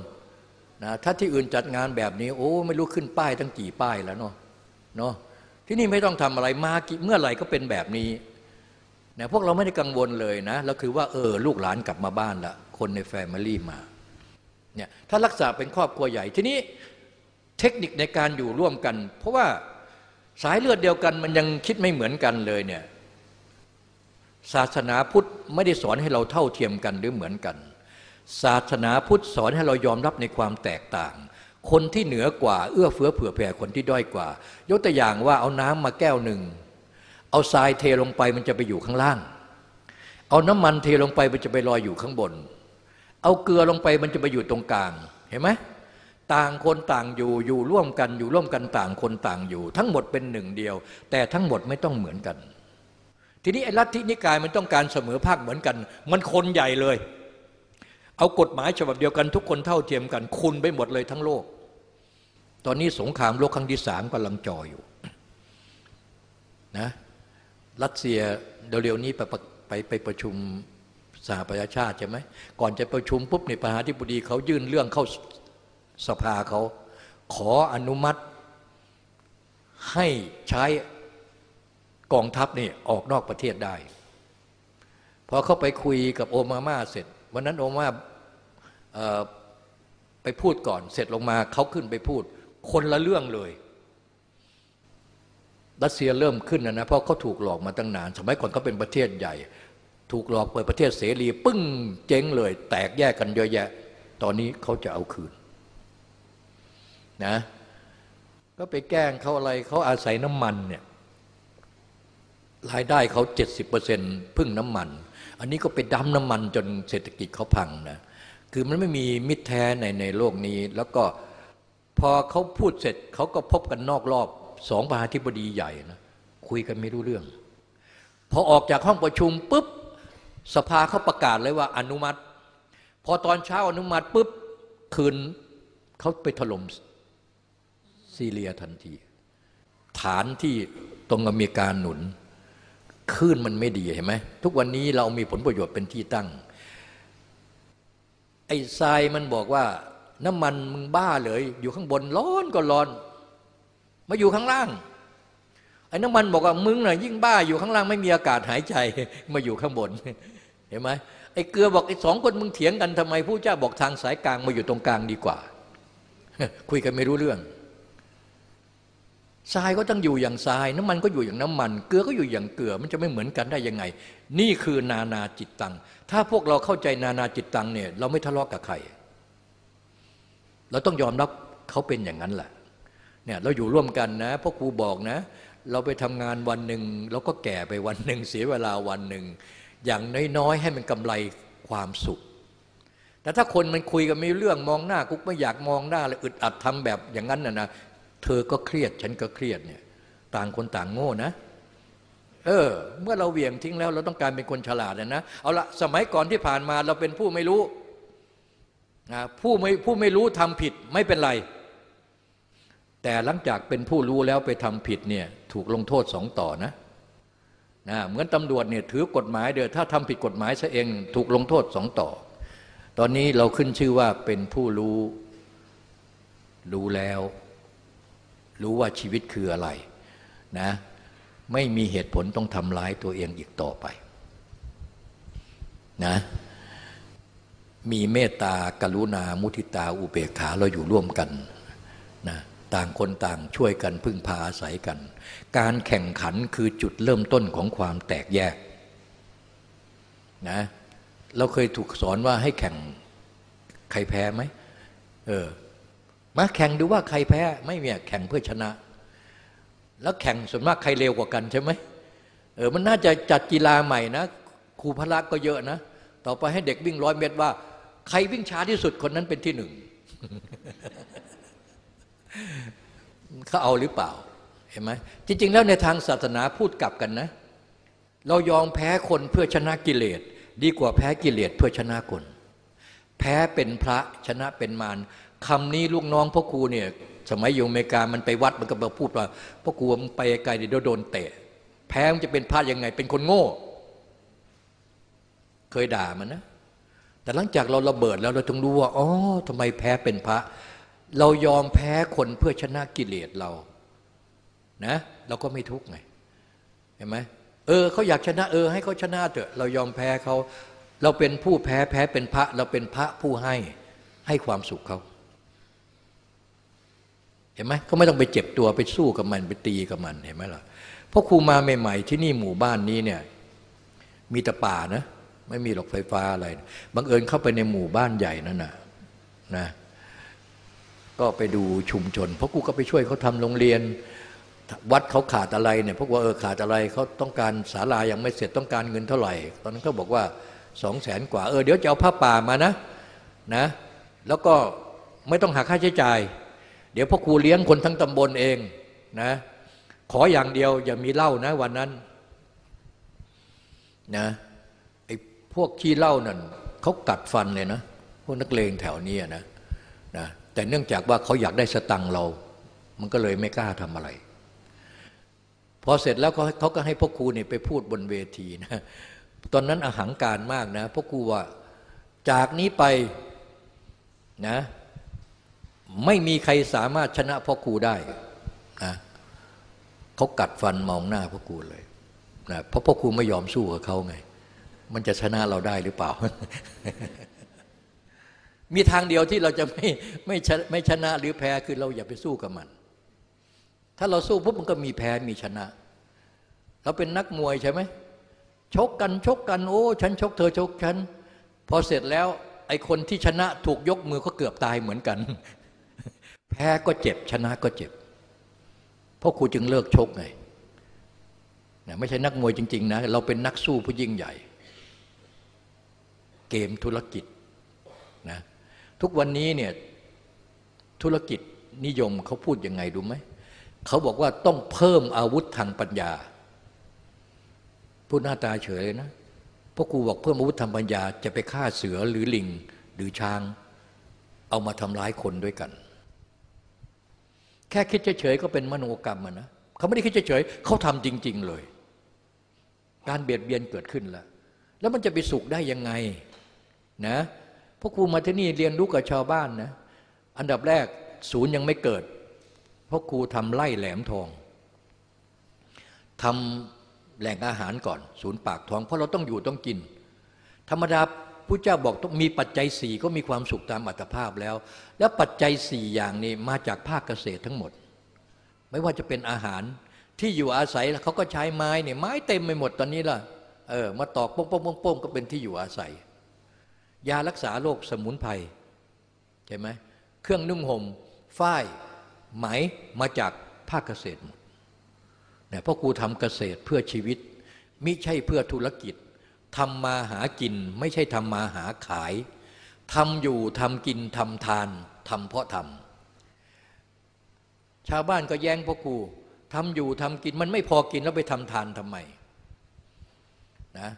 [SPEAKER 2] นะถ้าที่อื่นจัดงานแบบนี้ โอ้ ไม่รู้ขึ้นป้ายตั้งกี่ป้ายแล้วเนาะเนาะที่นี่ไม่ต้องทำอะไรมาเมื่อไหร่ก็เป็นแบบนี้นะพวกเราไม่ได้กังวลเลยนะเราคือว่าเออลูกหลานกลับมาบ้านละคนในแฟมิลี่มาเนี่ยถ้ารักษาเป็นครอบครัวใหญ่ทีนี้เทคนิคในการอยู่ร่วมกัน เพราะว่าสายเลือดเดียวกันมันยังคิดไม่เหมือนกันเลยเนี่ยศาสนาพุทธไม่ได้สอนให้เราเท่าเทียมกันหรือเหมือนกัน ศาสนาพุทธสอนให้เรายอมรับในความแตกต่าง คนที่เหนือกว่า เอื้อเฟื้อเผื่อแผ่คนที่ด้อยกว่า ยกตัวอย่างว่าเอาน้ำมาแก้วหนึ่ง เอาทรายเทลงไปมันจะไปอยู่ข้างล่าง เอาน้ำมันเทลงไปมันจะไปลอยอยู่ข้างบน เอาเกลือลงไปมันจะไปอยู่ตรงกลาง เห็นไหมต่างคนต่างอยู่อยู่ร่วมกันอยู่ร่วมกันต่างคนต่างอยู่ ทั้งหมดเป็นหนึ่งเดียว แต่ทั้งหมดไม่ต้องเหมือนกัน ทีนี้ไอ้ลัทธินิกายมันต้องการเสมอภาคเหมือนกัน มันคนใหญ่เลย เอากฎหมายฉบับเดียวกันทุกคนเท่าเทียมกัน คุณไปหมดเลยทั้งโลก ตอนนี้สงครามโลกครั้งที่สามกำลังจ่ออยู่นะรัสเซียเร็วๆนี้ไปไปไปประชุมสหประชาชาติใช่ไหมก่อนจะประชุมปุ๊บในประธานธิบดีเขายื่นเรื่องเข้าสภาเขา ขออนุมัติให้ใช้กองทัพนี่ออกนอกประเทศได้ พอเขาไปคุยกับโอมาม่าเสร็จ วันนั้นโอมาไปพูดก่อน เสร็จลงมาเขาขึ้นไปพูด คนละเรื่องเลยรัสเซียเริ่มขึ้นนะนะเพราะเขาถูกหลอกมาตั้งนาน สมัยก่อนเขาเป็นประเทศใหญ่ ถูกหลอกเปิดประเทศเสรี ปึ้งเจ๊งเลย แตกแยกกันเยอะแยะ ตอนนี้เขาจะเอาคืนนะก็ไปแกล้งเขาอะไรเขาอาศัยน้ำมันเนี่ยรายได้เขาเจ็ดสิบเปอร์เซ็นต์พึ่งน้ำมัน อันนี้ก็ไปดำน้ำมันจนเศรษฐกิจเขาพังนะคือมันไม่มีมิตรแท้ในในโลกนี้ แล้วก็พอเขาพูดเสร็จเขาก็พบกันนอกรอบสองประธานาธิบดีใหญ่นะคุยกันไม่รู้เรื่อง พอออกจากห้องประชุมปุ๊บสภาเขาประกาศเลยว่าอนุมัติ พอตอนเช้าอนุมัติปุ๊บคืนเขาไปถล่มซีเรียทันที ฐานที่ตรงอเมริกาหนุน คลื่นมันไม่ดีเห็นไหมทุกวันนี้เรามีผลประโยชน์เป็นที่ตั้ง ไอ้ทรายมันบอกว่า น้ำมันมึงบ้าเลย อยู่ข้างบนร้อนก็ร้อน มาอยู่ข้างล่างไอ้น้ำมันบอกว่ามึงน่ะยิ่งบ้าอยู่ข้างล่างไม่มีอากาศหายใจมาอยู่ข้างบนเห็นไหมไอ้เกลือบอกไอ้สองคนมึงเถียงกันทำไมผู้เจ้าบอกทางสายกลางมาอยู่ตรงกลางดีกว่า คุยกันไม่รู้เรื่อง ทรายก็ต้องอยู่อย่างทราย น้ำมันก็อยู่อย่างน้ำมัน เกลือก็อยู่อย่างเกลือมันจะไม่เหมือนกันได้ยังไง นี่คือนานาจิตตัง ถ้าพวกเราเข้าใจนานาจิตตังเนี่ยเราไม่ทะเลาะกับใคร เราต้องยอมรับเขาเป็นอย่างนั้นแหละเนี่ยเราอยู่ร่วมกันนะพ่อครูบอกนะ เราไปทำงานวันหนึ่งเราก็แก่ไปวันหนึ่งเสียเวลาวันหนึ่งอย่างน้อยๆให้มันกำไรความสุข แต่ถ้าคนมันคุยกันไม่เรื่องมองหน้ากุ๊กไม่อยากมองหน้าเลยอึดอัดทำแบบอย่างนั้นน่ะนะ เธอก็เครียดฉันก็เครียดเนี่ยต่างคนต่างโง่นะ เออ เมื่อเราเหวี่ยงทิ้งแล้ว เราต้องการเป็นคนฉลาดนะเอาละสมัยก่อนที่ผ่านมาเราเป็นผู้ไม่รู้นะผู้ไม่ผู้ไม่รู้ทำผิดไม่เป็นไร แต่หลังจากเป็นผู้รู้แล้วไปทำผิดเนี่ยถูกลงโทษสองต่อนะนะเหมือนตำรวจเนี่ยถือกฎหมายเดือถ้าทำผิดกฎหมายซะเองถูกลงโทษสองต่อ ตอนนี้เราขึ้นชื่อว่าเป็นผู้รู้รู้แล้ว รู้ว่าชีวิตคืออะไรนะไม่มีเหตุผลต้องทำร้ายตัวเองอีกต่อไปนะมีเมตตากรุณา มุทิตา อุเบกขาเราอยู่ร่วมกันนะต่างคนต่างช่วยกันพึ่งพาอาศัยกัน การแข่งขันคือจุดเริ่มต้นของความแตกแยกนะเราเคยถูกสอนว่าให้แข่งใครแพ้ไหมเออ มาแข่งดูว่าใครแพ้ไม่มีแข่งเพื่อชนะ แล้วแข่งส่วนมากใครเร็วกว่ากันใช่ไหมเออมันน่าจะจัดกีฬาใหม่นะครูพละก็เยอะนะ ต่อไปให้เด็กวิ่งร้อยเมตรว่า ใครวิ่งช้าที่สุดคนนั้นเป็นที่หนึ่งเขาเอาหรือเปล่าเห็นไหมจริง ๆ แล้วในทางศาสนาพูดกลับกันนะ เรายอมแพ้คนเพื่อชนะกิเลส ดีกว่าแพ้กิเลสเพื่อชนะคน แพ้เป็นพระชนะเป็นมาร คำนี้ลูกน้องพ่อครูเนี่ยสมัยอยู่อเมริกามันไปวัดมันก็มาพูดว่าพ่อครูมันไปไกลเดี๋ยวโดนเตะ แพ้มันจะเป็นพระยังไง เป็นคนโง่ เคยด่ามันนะ แต่หลังจากเราระเบิดแล้วเราถึงรู้ว่าอ๋อทำไมแพ้เป็นพระ เรายอมแพ้คนเพื่อชนะกิเลสเรา นะ เราก็ไม่ทุกข์ไงเห็นไหมเออเขาอยากชนะเออ ให้เขาชนะเถอะ เรายอมแพ้เขา เราเป็นผู้แพ้แพ้เป็นพระ เราเป็นพระผู้ให้ให้ความสุขเขา เห็นไหมเขาไม่ต้องไปเจ็บตัวไปสู้กับมันไปตีกับมันเห็นไหมล่ะเพราะครูมาใหม่ๆที่นี่หมู่บ้านนี้เนี่ยมีแต่ป่านะไม่มีหลอกไฟฟ้าอะไรบังเอิญเข้าไปในหมู่บ้านใหญ่นั่นนะนะก็ไปดูชุมชน เพราะกูก็ไปช่วยเขาทำโรงเรียน วัดเขาขาดอะไรเนี่ยพวกว่าเออขาดอะไรเขาต้องการศาลายังไม่เสร็จต้องการเงินเท่าไหร่ ตอนนั้นเขาบอกว่าสองแสนกว่าเออเดี๋ยวจะเอาผ้าป่ามานะนะ แล้วก็ไม่ต้องหาค่าใช้จ่าย เดี๋ยวพ่อครูเลี้ยงคนทั้งตำบลเองนะ ขออย่างเดียวอย่ามีเหล้านะวันนั้นนะไอ้พวกขี้เหล้านั่นเขากัดฟันเลยนะ พวกนักเลงแถวนี้นะนะแต่เนื่องจากว่าเขาอยากได้สตังเรา มันก็เลยไม่กล้าทำอะไร พอเสร็จแล้วเขาเขาก็ให้พ่อครูเนี่ยไปพูดบนเวทีนะตอนนั้นอาหังการมากนะพ่อครูว่าจากนี้ไปนะ ไม่มีใครสามารถชนะพ่อครูได้นะเขากัดฟันมองหน้าพ่อครูเลยนะเพราะพ่อครูไม่ยอมสู้กับเขาไง มันจะชนะเราได้หรือเปล่า มีทางเดียวที่เราจะไม่ไม่ไม่ชนะหรือแพ้คือเราอย่าไปสู้กับมัน ถ้าเราสู้ปุ๊บมันก็มีแพ้มีชนะ เราเป็นนักมวยใช่ไหมชกกันชกกันโอ้ฉันชกเธอชกฉันพอเสร็จแล้วไอ้คนที่ชนะถูกยกมือก็เกือบตายเหมือนกัน แพ้ก็เจ็บ ชนะก็เจ็บ เพราะครูจึงเลิกชกไงนะไม่ใช่นักมวยจริง ๆ นะ เราเป็นนักสู้ผู้ยิ่งใหญ่ เกมธุรกิจนะทุกวันนี้เนี่ยธุรกิจนิยมเขาพูดยังไงดูไหม เขาบอกว่าต้องเพิ่มอาวุธทางปัญญา พูดหน้าตาเฉยเลยนะพวกครูบอกเพิ่มอาวุธทางปัญญาจะไปฆ่าเสือหรือลิงหรือช้าง เอามาทำร้ายคนด้วยกัน แค่คิดเฉยๆก็เป็นมโนกรรมนะเขาไม่ได้คิดเฉยๆเขาทำจริง ๆเลย การเบียดเบียนเกิดขึ้นแล้วแล้วมันจะไปสุขได้ยังไงนะพวกครูมาที่นี่เรียนรู้กับชาวบ้านนะอันดับแรกศูนย์ยังไม่เกิดพราะครูทำไล่แหลมทองทำแหล่งอาหารก่อน ศูนย์ปากท้อง เพราะเราต้องอยู่ต้องกิน ธรรมดา ผู้เจ้าบอกต้องมีปัจจัยสี่ก็มีความสุขตามอัตภาพแล้ว แล้วปัจจัยสี่อย่างนี้มาจากภาคเกษตรทั้งหมด ไม่ว่าจะเป็นอาหารที่อยู่อาศัยเขาก็ใช้ไม้เนี่ยไม้เต็มไปหมดตอนนี้ล่ะเออมาตอกป้งป้งป้งป้งก็เป็นที่อยู่อาศัย ยารักษาโรคสมุนไพรใช่ไหมเครื่องนุ่งห่มฝ้ายไหมมาจากภาคเกษตรหมดเนี่ยพ่อครูทำเกษตรเพื่อชีวิตมิใช่เพื่อธุรกิจ ทำมาหากินไม่ใช่ทำมาหาขายทำอยู่ทำกินทำทานทำเพราะทำชาวบ้านก็แย้งพ่อครูทำอยู่ทำกินมันไม่พอกินแล้วไปทำทานทำไมนะ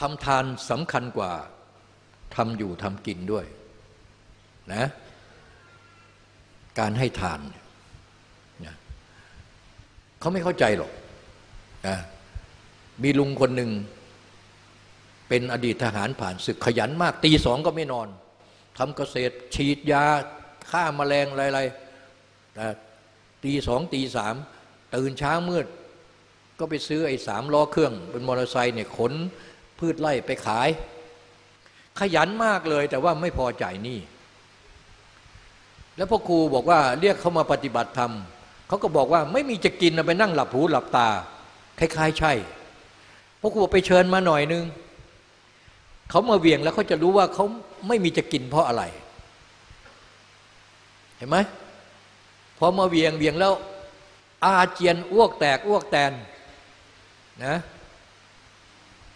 [SPEAKER 2] ทำทานสำคัญกว่าทำอยู่ทำกินด้วยนะการให้ทานนะเขาไม่เข้าใจหรอกนะมีลุงคนหนึ่ง เป็นอดีตทหารผ่านศึกขยันมาก ตีสองก็ไม่นอนทำเกษตรฉีดยาฆ่ามาแมลงอะไรๆตีสองตีสามตื่นเช้ามืด ก็ไปซื้อไอ้สามล้อเครื่อง เป็นมอเตอร์ไซค์เนี่ยขนพืชไร่ไปขาย ขยันมากเลยแต่ว่าไม่พอจ่ายหนี้แล้วพ่อครูบอกว่าเรียกเขามาปฏิบัติธรรมเขาก็บอกว่าไม่มีจะกินไปนั่งหลับหูหลับตา คล้าย ๆ ใช่พ่อครูไปเชิญมาหน่อยนึง เขามาเวียงแล้วเขาจะรู้ว่าเขาไม่มีจะกินเพราะอะไร เห็นไหมพอมาเวียงเวียงแล้ว อาเจียนอ้วกแตกอ้วกแตนนะ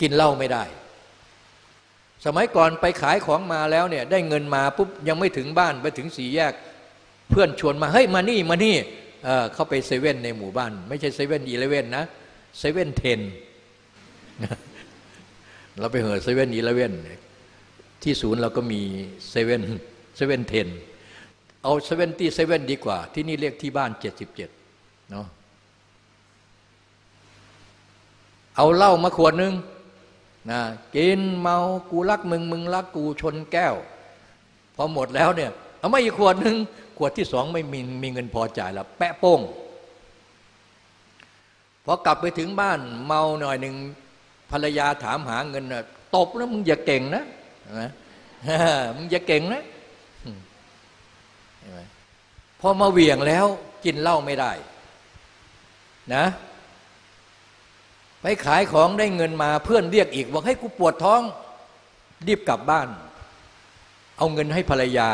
[SPEAKER 2] กินเหล้าไม่ได้ สมัยก่อนไปขายของมาแล้วเนี่ย ได้เงินมาปุ๊บยังไม่ถึงบ้านไปถึงสี่แยก เพื่อนชวนมาเฮ้ยมานี่มานี่เออเข้าไปเซเว่นในหมู่บ้าน ไม่ใช่เซเว่นอีเลเว่นนะseven ten เราไปเหอเซเว่นอีเลเว่นที่ศูนย์เราก็มีเซเว่น seven ten เอา seventy-seven ดีกว่า ที่นี่เรียกที่บ้านเจ็ดสิบเจ็ดเนาะเอาเหล้ามาขวดนึงนะกินเมากูรักมึง มึงรักกูชนแก้ว พอหมดแล้วเนี่ยเอามาอีกขวดหนึ่งขวดที่สองไม่มีมีเงินพอจ่ายแล้วแปะโป้งพอกลับไปถึงบ้านเมาหน่อยหนึ่ง ภรรยาถามหาเงินนะตบแล้วมึงอย่าเก่งนะนะมึงอย่าเก่งนะพอมาเหวี่ยงแล้วกินเหล้าไม่ได้ นะ ไปขายของได้เงินมาเพื่อนเรียกอีกบอกให้กูปวดท้อง รีบกลับบ้าน เอาเงินให้ภรรยา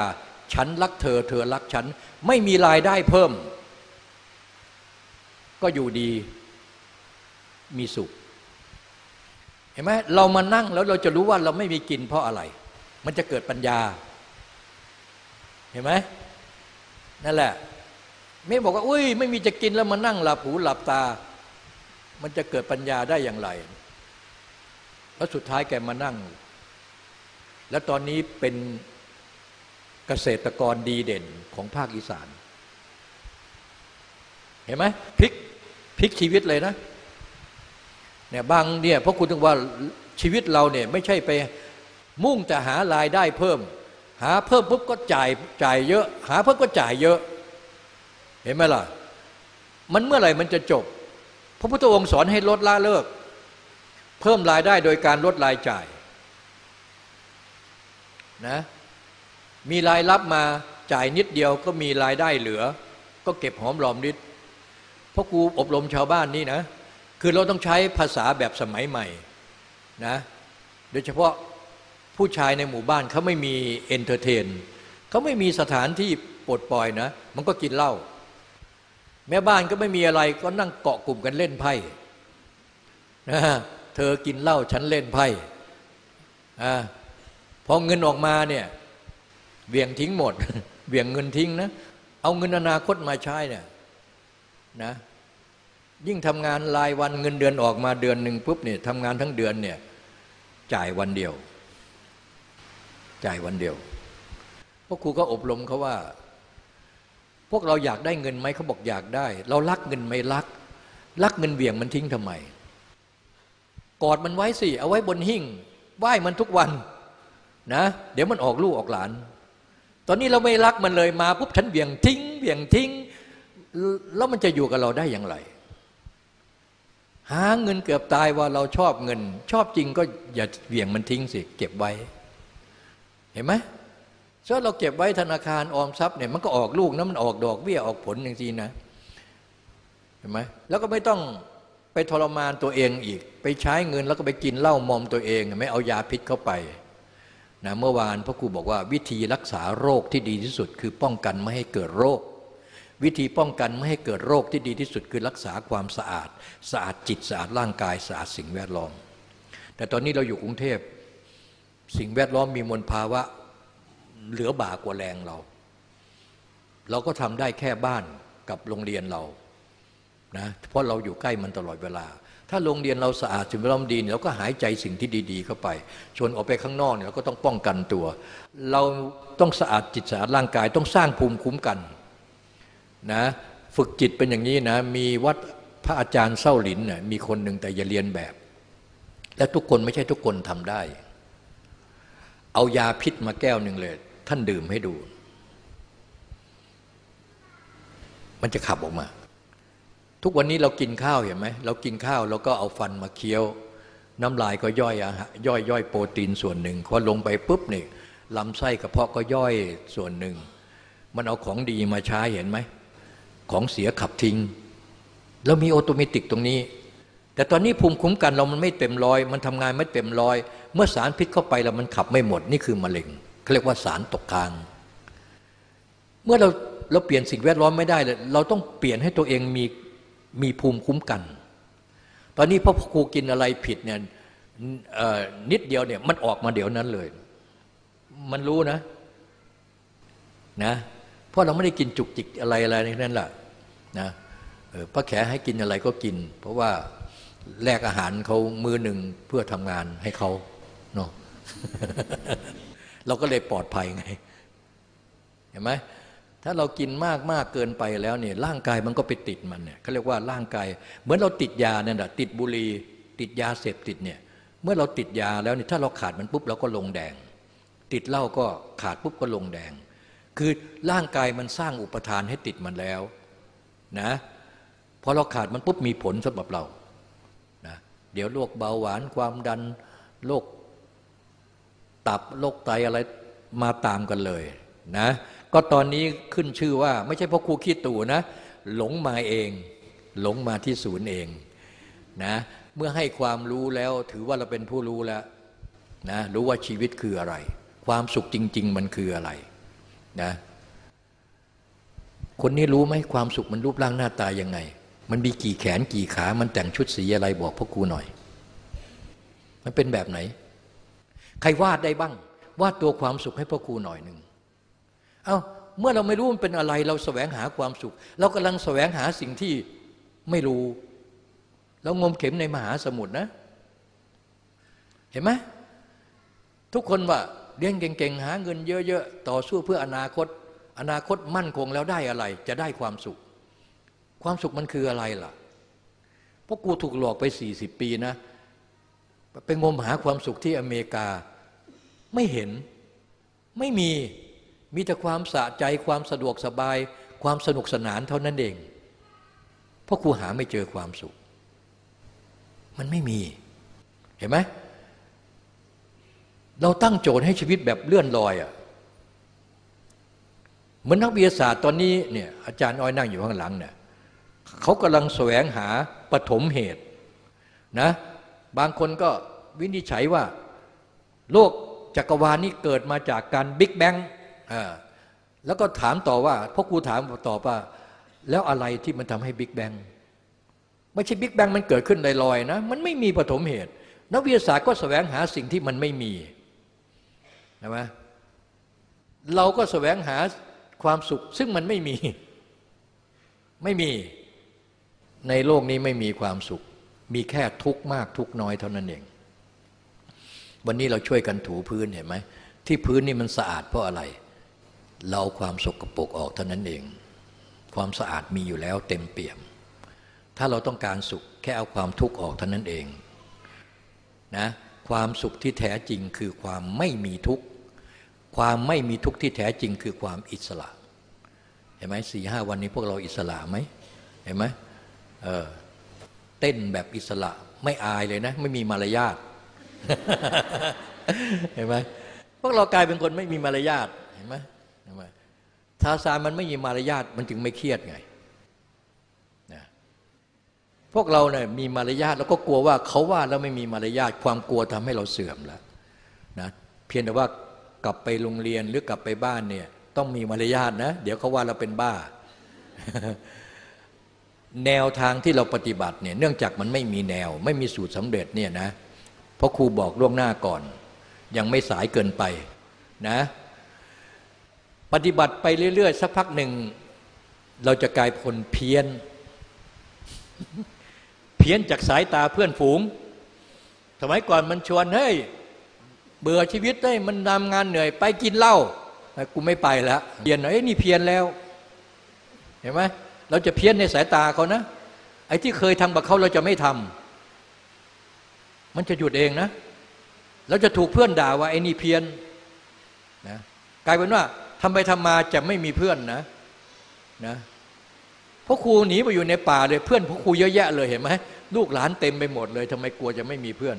[SPEAKER 2] ฉันรักเธอ เธอรักฉัน ไม่มีรายได้เพิ่ม ก็อยู่ดี มีสุข เห็นไหมเรามานั่งแล้วเราจะรู้ว่าเราไม่มีกินเพราะอะไร มันจะเกิดปัญญา เห็นไหมนั่นแหละ ไม่บอกว่าอุ้ย ไม่มีจะกินแล้วมานั่งหลับหูหลับตา มันจะเกิดปัญญาได้อย่างไร แล้วสุดท้ายแกมานั่ง แล้วตอนนี้เป็นเกษตรกรดีเด่นของภาคอีสาน เห็นไหมพลิกพลิกชีวิตเลยนะ เนี่ยบางเนี่ยเพราะคุณถึงว่าชีวิตเราเนี่ยไม่ใช่ไปมุ่งแต่หารายได้เพิ่ม หาเพิ่มปุ๊บก็จ่ายจ่ายเยอะ หาเพิ่มก็จ่ายเยอะ เห็นไหมล่ะ มันเมื่อไหร่มันจะจบ พระพุทธองค์สอนให้ลดละเลิก เพิ่มรายได้โดยการลดรายจ่ายนะมีรายรับมาจ่ายนิดเดียวก็มีรายได้เหลือ ก็เก็บหอมรอมริดเพราะกูอบรมชาวบ้านนี่นะ คือเราต้องใช้ภาษาแบบสมัยใหม่นะโดยเฉพาะผู้ชายในหมู่บ้านเขาไม่มี entertain เขาไม่มีสถานที่ปลดปล่อยนะ มันก็กินเหล้าแม่บ้านก็ไม่มีอะไรก็นั่งเกาะกลุ่มกันเล่นไพ่นะเธอกินเหล้าฉันเล่นไพ่อพอเงินออกมาเนี่ยเบี่ยงทิ้งหมดเบี่ยงเงินทิ้งนะ เอาเงินอนาคตมาใช้เนี่ยนะ ยิ่งทำงานรายวันเงินเดือนออกมาเดือนหนึ่งปุ๊บเนี่ยทำงานทั้งเดือนเนี่ยจ่ายวันเดียว จ่ายวันเดียวพวกครูก็อบรมเขาว่า พวกเราอยากได้เงินไหมเขาบอกอยากได้ เรารักเงินไม่รัก รักเงินเบี่ยงมันทิ้งทำไม กอดมันไว้สิ เอาไว้บนหิ้งไหว้มันทุกวันนะ เดี๋ยวมันออกลูกออกหลาน ตอนนี้เราไม่รักมันเลยมาปุ๊บฉันเบี่ยงทิ้งเบี่ยงทิ้ง แล้วมันจะอยู่กับเราได้อย่างไร หาเงินเกือบตายว่าเราชอบเงิน ชอบจริงก็อย่าเบี่ยงมันทิ้งสิ เก็บไว้ เห็นไหมถ้าเราเก็บไว้ธนาคารออมทรัพย์เนี่ยมันก็ออกลูกนะมันออกดอกเบี้ยออกผลอย่างนี้นะเห็นไหมแล้วก็ไม่ต้องไปทรมานตัวเองอีก ไปใช้เงินแล้วก็ไปกินเหล้ามอมตัวเองไม่เอายาพิษเข้าไปนะเมื่อวานพระครูบอกว่าวิธีรักษาโรคที่ดีที่สุด คือป้องกันไม่ให้เกิดโรค วิธีป้องกันไม่ให้เกิดโรคที่ดีที่สุดคือรักษาความสะอาด สะอาดจิตสะอาดร่างกายสะอาดสิ่งแวดล้อม แต่ตอนนี้เราอยู่กรุงเทพสิ่งแวดล้อมมีมลภาวะเหลือบ่ากว่าแรงเรา เราก็ทำได้แค่บ้านกับโรงเรียนเรานะเพราะเราอยู่ใกล้มันตลอดเวลา ถ้าโรงเรียนเราสะอาดสิ่งแวดล้อมดีเราก็หายใจสิ่งที่ดี ๆ เข้าไป ชวนออกไปข้างนอกเนี่ยเราก็ต้องป้องกันตัว เราต้องสะอาดจิตสะอาดร่างกาย ต้องสร้างภูมิคุ้มกัน นะฝึกจิตเป็นอย่างนี้นะมีวัดพระอาจารย์เศร้าหลินนะมีคนหนึ่งแต่อย่าเรียนแบบ และทุกคนไม่ใช่ทุกคนทำได้ เอายาพิษมาแก้วหนึ่งเลย ท่านดื่มให้ดู มันจะขับออกมา ทุกวันนี้เรากินข้าวเห็นไหมเรากินข้าวแล้วก็เอาฟันมาเคี้ยว น้ำลายก็ย่อยอะย่อยย่อยโปรตีนส่วนหนึ่งพอลงไปปุ๊บนี่ลำไส้กระเพาะก็ย่อยส่วนหนึ่ง มันเอาของดีมาใช้เห็นไหม ของเสียขับทิ้งแล้วมี automatic ตรงนี้ แต่ตอนนี้ภูมิคุ้มกันเรามันไม่เต็มร้อย มันทำงานไม่เต็มร้อย เมื่อสารพิษเข้าไปแล้วมันขับไม่หมดนี่คือมะเร็งเขาเรียกว่าสารตกค้าง เมื่อเราเราเปลี่ยนสิ่งแวดล้อมไม่ได้เลยเราต้องเปลี่ยนให้ตัวเองมีมีภูมิคุ้มกัน ตอนนี้พ่อครูกินอะไรผิดเนี่ยนิดเดียวเนี่ยมันออกมาเดี๋ยวนั้นเลย มันรู้นะ นะ เพราะเราไม่ได้กินจุกจิกอะไรอะไรนั่นแหละนะพระแขให้กินอะไรก็กิน เพราะว่าแลกอาหารเขามือหนึ่งเพื่อทำงานให้เขาเนาะเราก็เลยปลอดภัยไง เห็นไหมถ้าเรากินมากมากเกินไปแล้วเนี่ยร่างกายมันก็ไปติดมันเนี่ยเขาเรียกว่าร่างกายเหมือนเราติดยาเนี่ยติดบุหรี่ติดยาเสพติดเนี่ย เมื่อเราติดยาแล้วเนี่ยถ้าเราขาดมันปุ๊บเราก็ลงแดง ติดเหล้าก็ขาดปุ๊บก็ลงแดง คือร่างกายมันสร้างอุปทานให้ติดมันแล้วนะพอเราขาดมันปุ๊บมีผลสำหรับเรานะเดี๋ยวโรคเบาหวานความดันโรคตับโรคไตอะไรมาตามกันเลยนะก็ตอนนี้ขึ้นชื่อว่าไม่ใช่เพราะครูคิดตู่นะ หลงมาเอง หลงมาที่ศูนย์เองนะเมื่อให้ความรู้แล้วถือว่าเราเป็นผู้รู้แล้วนะรู้ว่าชีวิตคืออะไร ความสุขจริง ๆ มันคืออะไร นะ คนนี้รู้ไหมความสุขมันรูปร่างหน้าตายังไง มันมีกี่แขนกี่ขา มันแต่งชุดสีอะไรบอกพ่อครูหน่อย มันเป็นแบบไหน ใครวาดได้บ้าง วาดตัวความสุขให้พ่อครูหน่อยหนึ่งเอา้าเมื่อเราไม่รู้มันเป็นอะไร เราแสวงหาความสุข เรากำลังแสวงหาสิ่งที่ไม่รู้ เรางมเข็มในมหาสมุทรนะ เห็นไหมทุกคนว่า เรียนเก่งๆ หาเงินเยอะๆ ต่อสู้เพื่ออนาคต อนาคตมั่นคงแล้วได้อะไร จะได้ความสุข ความสุขมันคืออะไรล่ะพราะกูถูกหลอกไปสี่สิบปีนะ ไปงมหาความสุขที่อเมริกา ไม่เห็น ไม่มี มีแต่ความสะใจความสะดวกสบาย ความสนุกสนานเท่านั้นเอง เพราะครูหาไม่เจอความสุข มันไม่มี เห็นไหม เราตั้งโจทย์ให้ชีวิตแบบเลื่อนลอยอะ่ะเหมือนนักวิทยาศาสตร์ตอนนี้เนี่ยอาจารย์อ้อยนั่งอยู่ข้างหลังเนี่ยเขากำลังแสวงหาปฐมเหตุนะบางคนก็วินิจฉัยว่า โลกจักรวาลนี้เกิดมาจากการ Big Bang แล้วก็ถามต่อว่าพ่อครูถามต่อว่า แล้วอะไรที่มันทำให้ Big Bang ไม่ใช่ Big Bang มันเกิดขึ้นลอยๆนะ มันไม่มีปฐมเหตุ นักวิทยาศาสตร์ก็แสวงหาสิ่งที่มันไม่มี ใช่ไหมเราก็แสวงหาความสุข ซึ่งมันไม่มี ไม่มีในโลกนี้ไม่มีความสุข มีแค่ทุกข์มากทุกข์น้อยเท่านั้นเอง วันนี้เราช่วยกันถูพื้นเห็นไหมที่พื้นนี่มันสะอาดเพราะอะไร เราความสกรปรกออกเท่านั้นเอง ความสะอาดมีอยู่แล้วเต็มเปี่ยม ถ้าเราต้องการสุขแค่เอาความทุกข์ออกเท่านั้นเองนะความสุขที่แท้จริงคือความไม่มีทุกข์ ความไม่มีทุกข์ที่แท้จริงคือความอิสระ เห็นไหมสี่ห้าวันนี้พวกเราอิสระไหมเห็นไหมเออเต้นแบบอิสระไม่อายเลยนะ ไม่มีมารยาทเห็นไหมพวกเรากลายเป็นคนไม่มีมารยาทเห็นไหมเห็นไหมทาซานมันไม่มีมารยาทมันจึงไม่เครียดไงพวกเราเนี่ยมีมารยาทแล้วก็กลัวว่าเขาว่าแล้วไม่มีมารยาทความกลัวทำให้เราเสื่อมแล้วนะเพียงแต่ว่า กลับไปโรงเรียนหรือกลับไปบ้านเนี่ยต้องมีมารยาทนะ เดี๋ยวเขาว่าเราเป็นบ้า แนวทางที่เราปฏิบัติเนี่ยเนื่องจากมันไม่มีแนว ไม่มีสูตรสำเร็จเนี่ยนะเพราะครูบอกล่วงหน้าก่อน ยังไม่สายเกินไปนะ ปฏิบัติไปเรื่อย ๆ สักพักหนึ่ง เราจะกลายคนเพี้ยน เพี้ยนจากสายตาเพื่อนฝูง สมัยก่อนมันชวนเฮ้ย เบื่อชีวิตได้มันทำงานเหนื่อย ไปกินเหล้ากูไม่ไปแล้วเพียนเอ้ยนี่เพียนแล้ว เห็นไหมเราจะเพี้ยนในสายตาเขานะ ไอ้ที่เคยทำกับเขาเราจะไม่ทำมันจะหยุดเองนะเราจะถูกเพื่อนด่าว่าไอ้นี่เพี้ยนนะกลายเป็นว่าทำไปทำมาจะไม่มีเพื่อนนะนะพราะครูหนีไปอยู่ในป่าเลยเพื่อนพวกครูเยอะแยะเลยเห็นไหมลูกหลานเต็มไปหมดเลยทำไมกลัวจะไม่มีเพื่อน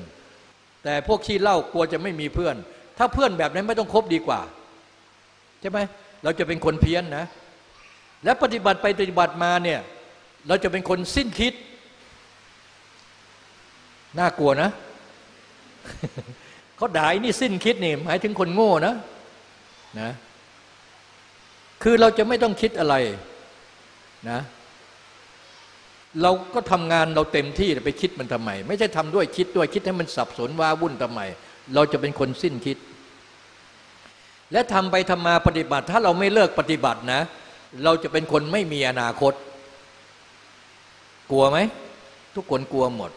[SPEAKER 2] แต่พวกขี้เหล้ากลัวจะไม่มีเพื่อน ถ้าเพื่อนแบบนั้นไม่ต้องคบดีกว่า ใช่ไหมเราจะเป็นคนเพี้ยนนะ และปฏิบัติไปปฏิบัติมาเนี่ยเราจะเป็นคนสิ้นคิด น่ากลัวนะเขาด่ายนี่สิ้นคิดนี่หมายถึงคนโง่นะนะ คือเราจะไม่ต้องคิดอะไรนะ เราก็ทำงานเราเต็มที่ไปคิดมันทำไม ไม่ใช่ทำด้วยคิดด้วยคิดให้มันสับสนว้าวุ่นทำไม เราจะเป็นคนสิ้นคิด และทำไปทำมาปฏิบัติ ถ้าเราไม่เลิกปฏิบัตินะ เราจะเป็นคนไม่มีอนาคต กลัวไหม ทุกคนกลัวหมด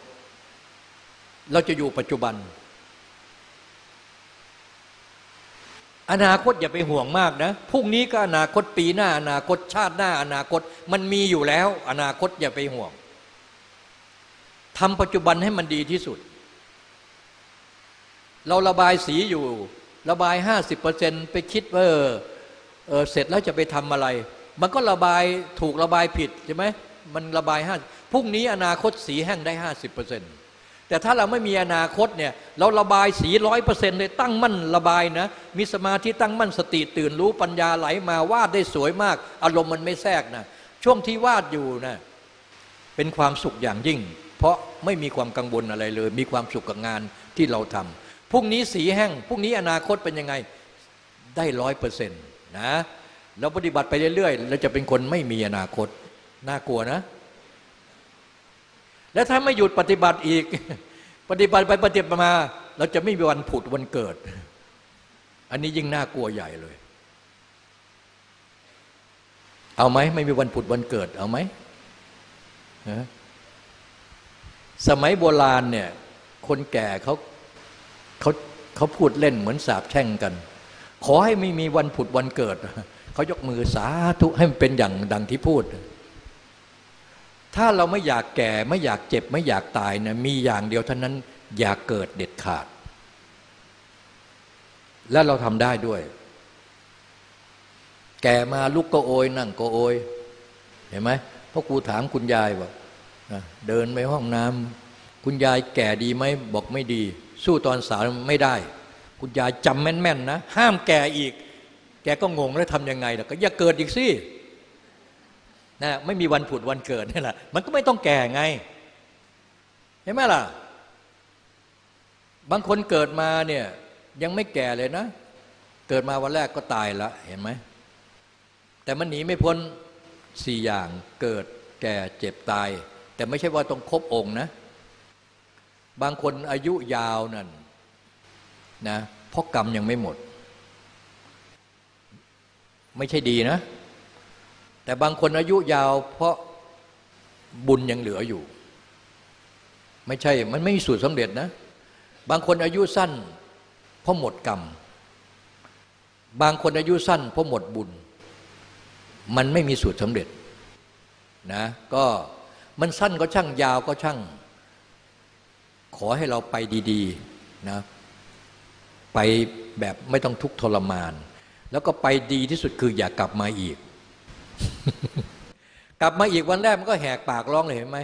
[SPEAKER 2] เราจะอยู่ปัจจุบัน อนาคตอย่าไปห่วงมากนะพรุ่งนี้ก็อนาคตปีหน้า อนาคตชาติหน้า อนาคตมันมีอยู่แล้ว อนาคตอย่าไปห่วงทำปัจจุบันให้มันดีที่สุด เราระบายสีอยู่ ระบายห้าสิบเปอร์เซ็นไปคิดว่าเออเสร็จแล้วจะไปทำอะไร มันก็ระบายถูกระบายผิดใช่ไหมมันระบายห้าพรุ่งนี้อนาคตสีแห้งได้ห้าสิบเปอร์เซ็นต์ แต่ถ้าเราไม่มีอนาคตเนี่ยเราระบายสีร้อยเปอร์เซ็นต์เลยตั้งมั่นระบายนะ มีสมาธิตั้งมั่นสติตื่นรู้ปัญญาไหลมาวาดได้สวยมาก อารมณ์มันไม่แทรกนะช่วงที่วาดอยู่นะเป็นความสุขอย่างยิ่ง เพราะไม่มีความกังวลอะไรเลย มีความสุขกับงานที่เราทำพรุ่งนี้สีแห้งพรุ่งนี้อนาคตเป็นยังไงได้ร้อยเปอร์เซ็นต์นะเราปฏิบัติไปเรื่อยๆเราจะเป็นคนไม่มีอนาคตน่ากลัวนะ และถ้าไม่หยุดปฏิบัติอีก ปฏิบัติไปปฏิบัติมา เราจะไม่มีวันผุดวันเกิด อันนี้ยิ่งน่ากลัวใหญ่เลย เอาไหมไม่มีวันผุดวันเกิด เอาไหมสมัยโบราณเนี่ย คนแก่เขาเขาเขาพูดเล่นเหมือนสาบแช่งกัน ขอให้ไม่มีวันผุดวันเกิด เขายกมือสาธุให้มันเป็นอย่างดังที่พูด ถ้าเราไม่อยากแก่ไม่อยากเจ็บไม่อยากตายนะมีอย่างเดียวเท่านั้นอย่ากเกิดเด็ดขาด และเราทำได้ด้วย แก่มาลุกก็โอย นั่งก็โอย เห็นไหมพ่อครูถามคุณยายว่าเดินไปห้องน้ำคุณยายแก่ดีไหมบอกไม่ดี สู้ตอนสาวไม่ได้ คุณยายจำแม่นๆนะ ห้ามแก่อีก แกก็งงแล้วทำยังไงล่ะก็อย่าเกิดอีกสิ นะไม่มีวันผุดวันเกิดนี่แหละมันก็ไม่ต้องแก่ไง เห็นไหมล่ะ บางคนเกิดมาเนี่ยยังไม่แก่เลยนะ เกิดมาวันแรกก็ตายละเห็นไหม แต่มันหนีไม่พ้นสี่อย่างเกิดแก่เจ็บตาย แต่ไม่ใช่ว่าต้องครบองค์นะ บางคนอายุยาวนั่นนะเพราะกรรมยังไม่หมด ไม่ใช่ดีนะ แต่บางคนอายุยาว เพราะบุญยังเหลืออยู่ ไม่ใช่ มันไม่มีสูตรสำเร็จนะ บางคนอายุสั้น เพราะหมดกรรม บางคนอายุสั้น เพราะหมดบุญ มันไม่มีสูตรสำเร็จนะก็มันสั้นก็ช่างยาวก็ช่าง ขอให้เราไปดีๆนะไปแบบไม่ต้องทุกข์ทรมาน แล้วก็ไปดีที่สุดคืออย่ากลับมาอีก กลับมาอีกวันแรกมันก็แหกปากร้องเลยเห็นไหม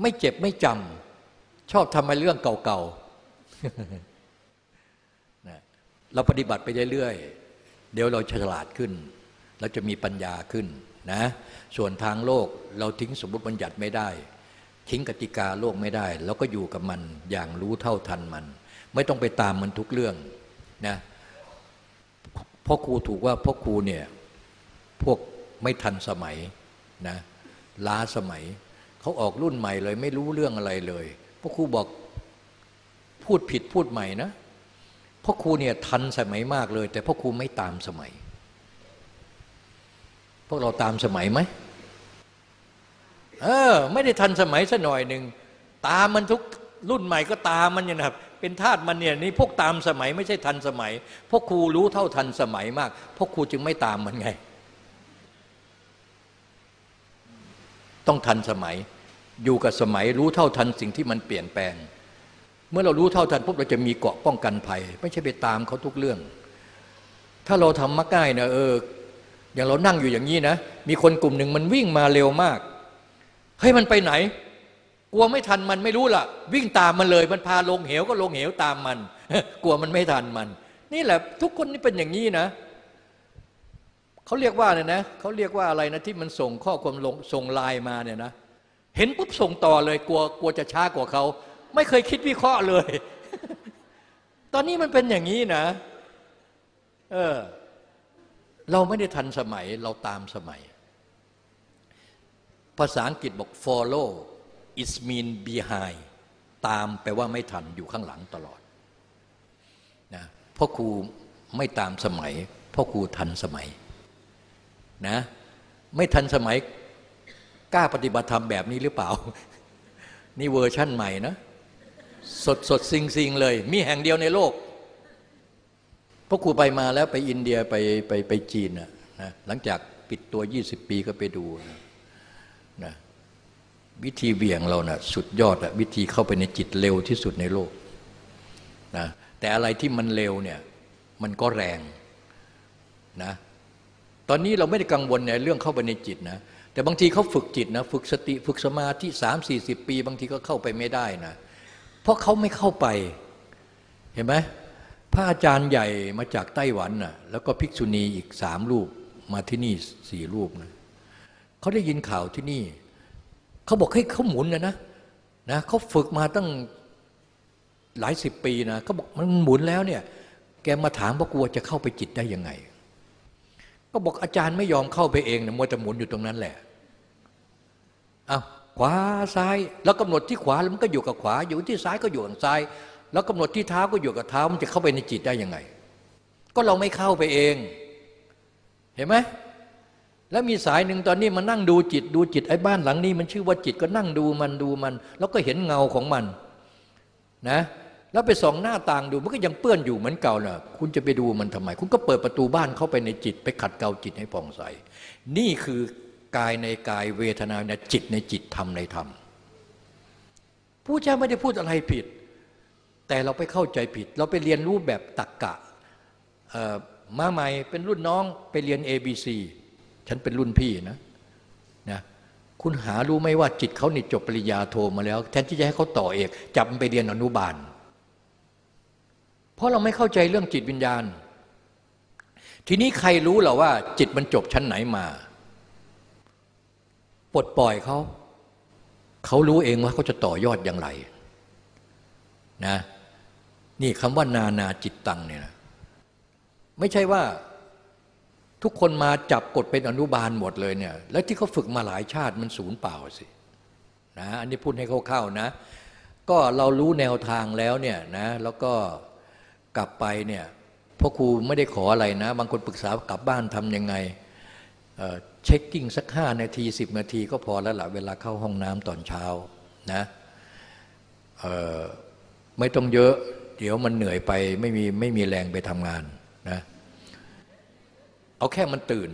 [SPEAKER 2] ไม่เจ็บไม่จำชอบทำมาเรื่องเก่าๆเราปฏิบัติไปเรื่อยๆเดี๋ยวเราฉลาดขึ้น เราจะมีปัญญาขึ้นนะส่วนทางโลกเราทิ้งสมมติบัญญัติไม่ได้ ทิ้งกติกาโลกไม่ได้ แล้วก็อยู่กับมันอย่างรู้เท่าทันมัน ไม่ต้องไปตามมันทุกเรื่องนะพ่อครูถูกว่าพ่อครูเนี่ยพวก ไม่ทันสมัยนะล้าสมัย เขาออกรุ่นใหม่เลย ไม่รู้เรื่องอะไรเลยพ่อครูบอกพูดผิดพูดใหม่นะพ่อครูเนี่ยทันสมัยมากเลย แต่พ่อครูไม่ตามสมัย พวกเราตามสมัยไหมเออ ไม่ได้ทันสมัยสัหน่อยหนึ่งตามมันทุกรุ่นใหม่ก็ตามมันอย่างนะครับ เป็นทาสมันเนี่ยนี่พวกตามสมัยไม่ใช่ทันสมัยพวกครูรู้เท่าทันสมัยมากพวกครูจึงไม่ตามมันไง ต้องทันสมัย อยู่กับสมัยรู้เท่าทันสิ่งที่มันเปลี่ยนแปลง เมื่อเรารู้เท่าทันปุ๊บเราจะมีเกาะป้องกันภัย ไม่ใช่ไปตามเขาทุกเรื่อง ถ้าเราทำมักง่ายนะเอออย่างเรานั่งอยู่อย่างนี้นะ มีคนกลุ่มหนึ่งมันวิ่งมาเร็วมากเฮ้ยมันไปไหน กลัวไม่ทันมันไม่รู้ล่ะ วิ่งตามมันเลยมันพาลงเหวก็ลงเหวตามมัน กลัวมันไม่ทันมัน นี่แหละทุกคนนี่เป็นอย่างนี้นะ เขาเรียกว่าเนี่ยนะเขาเรียกว่าอะไรนะที่มันส่งข้อความลงส่งไลน์มาเนี่ยนะเห็นปุ๊บส่งต่อเลยกลัวกลัวจะช้ากว่าเขาไม่เคยคิดวิเคราะห์เลย ตอนนี้มันเป็นอย่างนี้นะ เออ เราไม่ได้ทันสมัยเราตามสมัย ภาษาอังกฤษบอก follow is mean behind ตามแปลว่าไม่ทันอยู่ข้างหลังตลอดนะพ่อครูไม่ตามสมัยพ่อครูทันสมัย นะไม่ทันสมัยกล้าปฏิบัติธรรมแบบนี้หรือเปล่า นี่เวอร์ชั่นใหม่นะ สดสดซิงซิงเลย มีแห่งเดียวในโลกพวกครูไปมาแล้วไปอินเดียไปไปไปจีนนะนะหลังจากปิดตัว 20 ปีก็ไปดูนะนะวิธีเบี่ยงเรานะ่ะสุดยอดอะวิธีเข้าไปในจิตเร็วที่สุดในโลกนะแต่อะไรที่มันเร็วเนี่ยมันก็แรงนะ ตอนนี้เราไม่ได้กังวลในเรื่องเข้าไปในจิตนะแต่บางทีเขาฝึกจิตนะฝึกสติฝึกสมาธิสามสี่สิบปี บางทีก็เข้าไปไม่ได้นะ เพราะเขาไม่เข้าไปเห็นไหมพระอาจารย์ใหญ่มาจากไต้หวันนะ่ะแล้วก็ภิกษุณีอีกสามรูปมาที่นี่สี่รูปนะเขาได้ยินข่าวที่นี่ เขาบอกให้เขาหมุนนะนะนะเขาฝึกมาตั้งหลายสิบปีนะเขาบอกมันหมุนแล้วเนี่ยแกมาถามว่ากลัวจะเข้าไปจิตได้ยังไง ก็บอกอาจารย์ไม่ยอมเข้าไปเองนะมัวแต่หมุนอยู่ตรงนั้นแหละเอาขวาซ้าย แล้วกำหนดที่ขวาแล้วมันก็อยู่กับขวา อยู่ที่ซ้ายก็อยู่กับซ้าย แล้วกำหนดที่เท้าก็อยู่กับเท้ามันจะเข้าไปในจิตได้ยังไง ก็เราไม่เข้าไปเอง เห็นไหมแล้วมีสายหนึ่งตอนนี้มันนั่งดูจิตดูจิตไอ้บ้านหลังนี้ มันชื่อว่าจิตก็นั่งดูมันดูมัน แล้วก็เห็นเงาของมัน นะ แล้วไปส่องหน้าต่างดูมันก็ยังเปื้อนอยู่เหมือนเก่าน่ะ คุณจะไปดูมันทำไม คุณก็เปิดประตูบ้านเข้าไปในจิต ไปขัดเกลาจิตให้ผ่องใส นี่คือกายในกายเวทนาในจิตในจิตธรรมในธรรมผู้เจ้าไม่ได้พูดอะไรผิด แต่เราไปเข้าใจผิด เราไปเรียนรู้แบบตักกะมาใหม่เป็นรุ่นน้องไปเรียน ABC ฉันเป็นรุ่นพี่นะนะคุณหารู้ไหมว่าจิตเขานี่จบปริญญาโทมาแล้ว แทนที่จะให้เขาต่อเอกจับไปเรียนอนุบาล เพราะเราไม่เข้าใจเรื่องจิตวิญญาณ ทีนี้ใครรู้หรอว่า จิตมันจบชั้นไหนมา ปลดปล่อยเขา เขารู้เองว่าเขาจะต่อยอดอย่างไรนะนี่คำว่านานาจิตตังเนี่ยนะไม่ใช่ว่าทุกคนมาจับกดเป็นอนุบาลหมดเลยเนี่ย แล้วที่เขาฝึกมาหลายชาติมันศูนย์เปล่าสินะอันนี้พูดให้เข้าๆนะ ก็เรารู้แนวทางแล้วเนี่ยนะแล้วก็ กลับไปเนี่ยพ่อครูไม่ได้ขออะไรนะ บางคนปรึกษากลับบ้านทำยังไง shaking สักห้านาทีสิบนาทีก็พอแล้วละเวลาเข้าห้องน้ำตอนเช้านะไม่ต้องเยอะ เดี๋ยวมันเหนื่อยไปไม่มีไม่มีแรงไปทำงานนะเอาแค่มันตื่น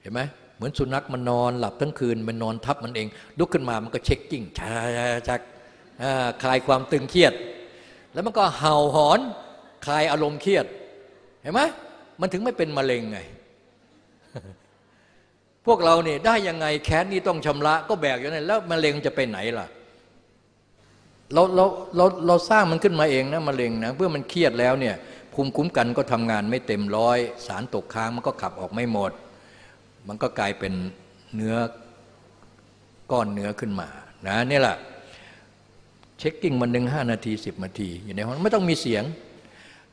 [SPEAKER 2] เห็นไหมเหมือนสุนัขมันนอนหลับทั้งคืนมันนอนทับมันเองลุกขึ้นมามันก็ shakingชักคลายความตึงเครียด แล้วมันก็เห่าหอน คลายอารมณ์เครียด เห็นไหมมันถึงไม่เป็นมะเร็งไง พวกเราเนี่ยได้ยังไงแค้นนี้ต้องชำระก็แบกอยู่นั่นแล้วมะเร็งจะไปไหนล่ะเราเราเราเราสร้างมันขึ้นมาเองนะมะเร็งนะเพื่อมันเครียดแล้วเนี่ยภูมิคุ้มกันก็ทำงานไม่เต็มร้อย สารตกค้างมันก็ขับออกไม่หมด มันก็กลายเป็นเนื้อก้อนเนื้อขึ้นมานะนี่แหละ shaking มันหนึ่งห้านาทีสิบนาที อยู่ในห้องไม่ต้องมีเสียง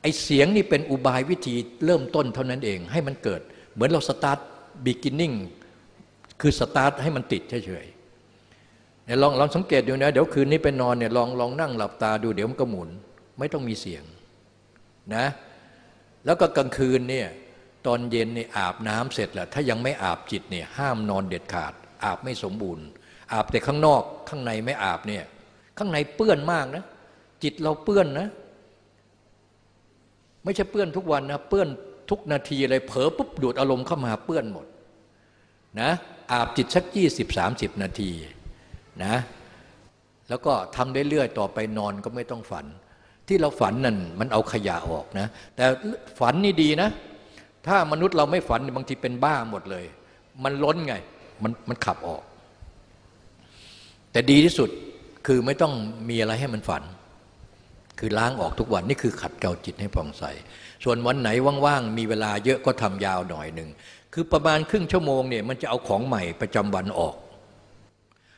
[SPEAKER 2] ไอ้เสียงนี่เป็นอุบายวิธีเริ่มต้นเท่านั้นเองให้มันเกิด เหมือนเราสตาร์ท beginning คือสตาร์ทให้มันติดเฉยๆเนี่ยลองลองสังเกตดูนะเดี๋ยวคืนนี้ไปนอนเนี่ยลองลองนั่งหลับตาดูเดี๋ยวมันก็หมุน ไม่ต้องมีเสียงนะแล้วก็กลางคืนเนี่ยตอนเย็นเนี่ยอาบน้ำเสร็จแล้วถ้ายังไม่อาบจิตเนี่ยห้ามนอนเด็ดขาด อาบไม่สมบูรณ์ อาบแต่ข้างนอกข้างในไม่อาบเนี่ยข้างในเปื้อนมากนะจิตเราเปื้อนนะ ไม่ใช่เปื้อนทุกวันนะเปื้อนทุกนาทีเลยเผลอปุ๊บดูดอารมณ์เข้ามาเปื้อนหมดนะอาบจิตสักยี่สิบสามสิบนาทีนะแล้วก็ทำได้เรื่อยต่อไปนอนก็ไม่ต้องฝัน ที่เราฝันนั่นมันเอาขยะออกนะ แต่ฝันนี่ดีนะ ถ้ามนุษย์เราไม่ฝันบางทีเป็นบ้าหมดเลย มันล้นไงมันมันขับออก แต่ดีที่สุดคือไม่ต้องมีอะไรให้มันฝัน คือล้างออกทุกวันนี่คือขัดเกลาจิตให้ผ่องใส ส่วนวันไหนว่างๆมีเวลาเยอะก็ทำยาวหน่อยหนึ่งคือประมาณครึ่งชั่วโมงเนี่ยมันจะเอาของใหม่ประจำวันออก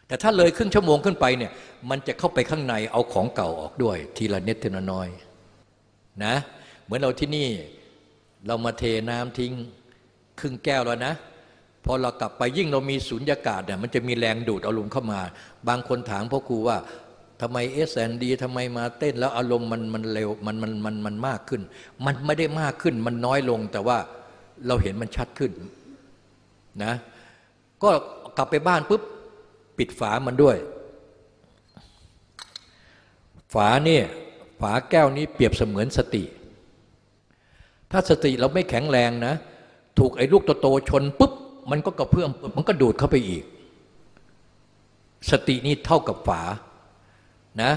[SPEAKER 2] แต่ถ้าเลยครึ่งชั่วโมงขึ้นไปเนี่ยมันจะเข้าไปข้างในเอาของเก่าออกด้วย ทีละนิดทีละน้อยนะเหมือนเราที่นี่เรามาเทน้ำทิ้งครึ่งแก้วแล้วนะพอเรากลับไปยิ่งเรามีสุญญากาศเนี่ยมันจะมีแรงดูดอารมณ์เข้ามา บางคนถามพ่อครูว่า ทำไม S and D ทำไมมาเต้นแล้วอารมณ์มันมันเร็วมันมันมันมันมากขึ้น มันไม่ได้มากขึ้นมันน้อยลง แต่ว่าเราเห็นมันชัดขึ้นนะก็กลับไปบ้านปุ๊บปิดฝามันด้วย ฝาเนี่ยฝาแก้วนี้เปรียบเสมือนสติ ถ้าสติเราไม่แข็งแรงนะ ถูกไอ้ลูกโตๆชนปุ๊บมันก็กระเพื่อมมันก็ดูดเข้าไปอีก สตินี่เท่ากับฝา นะ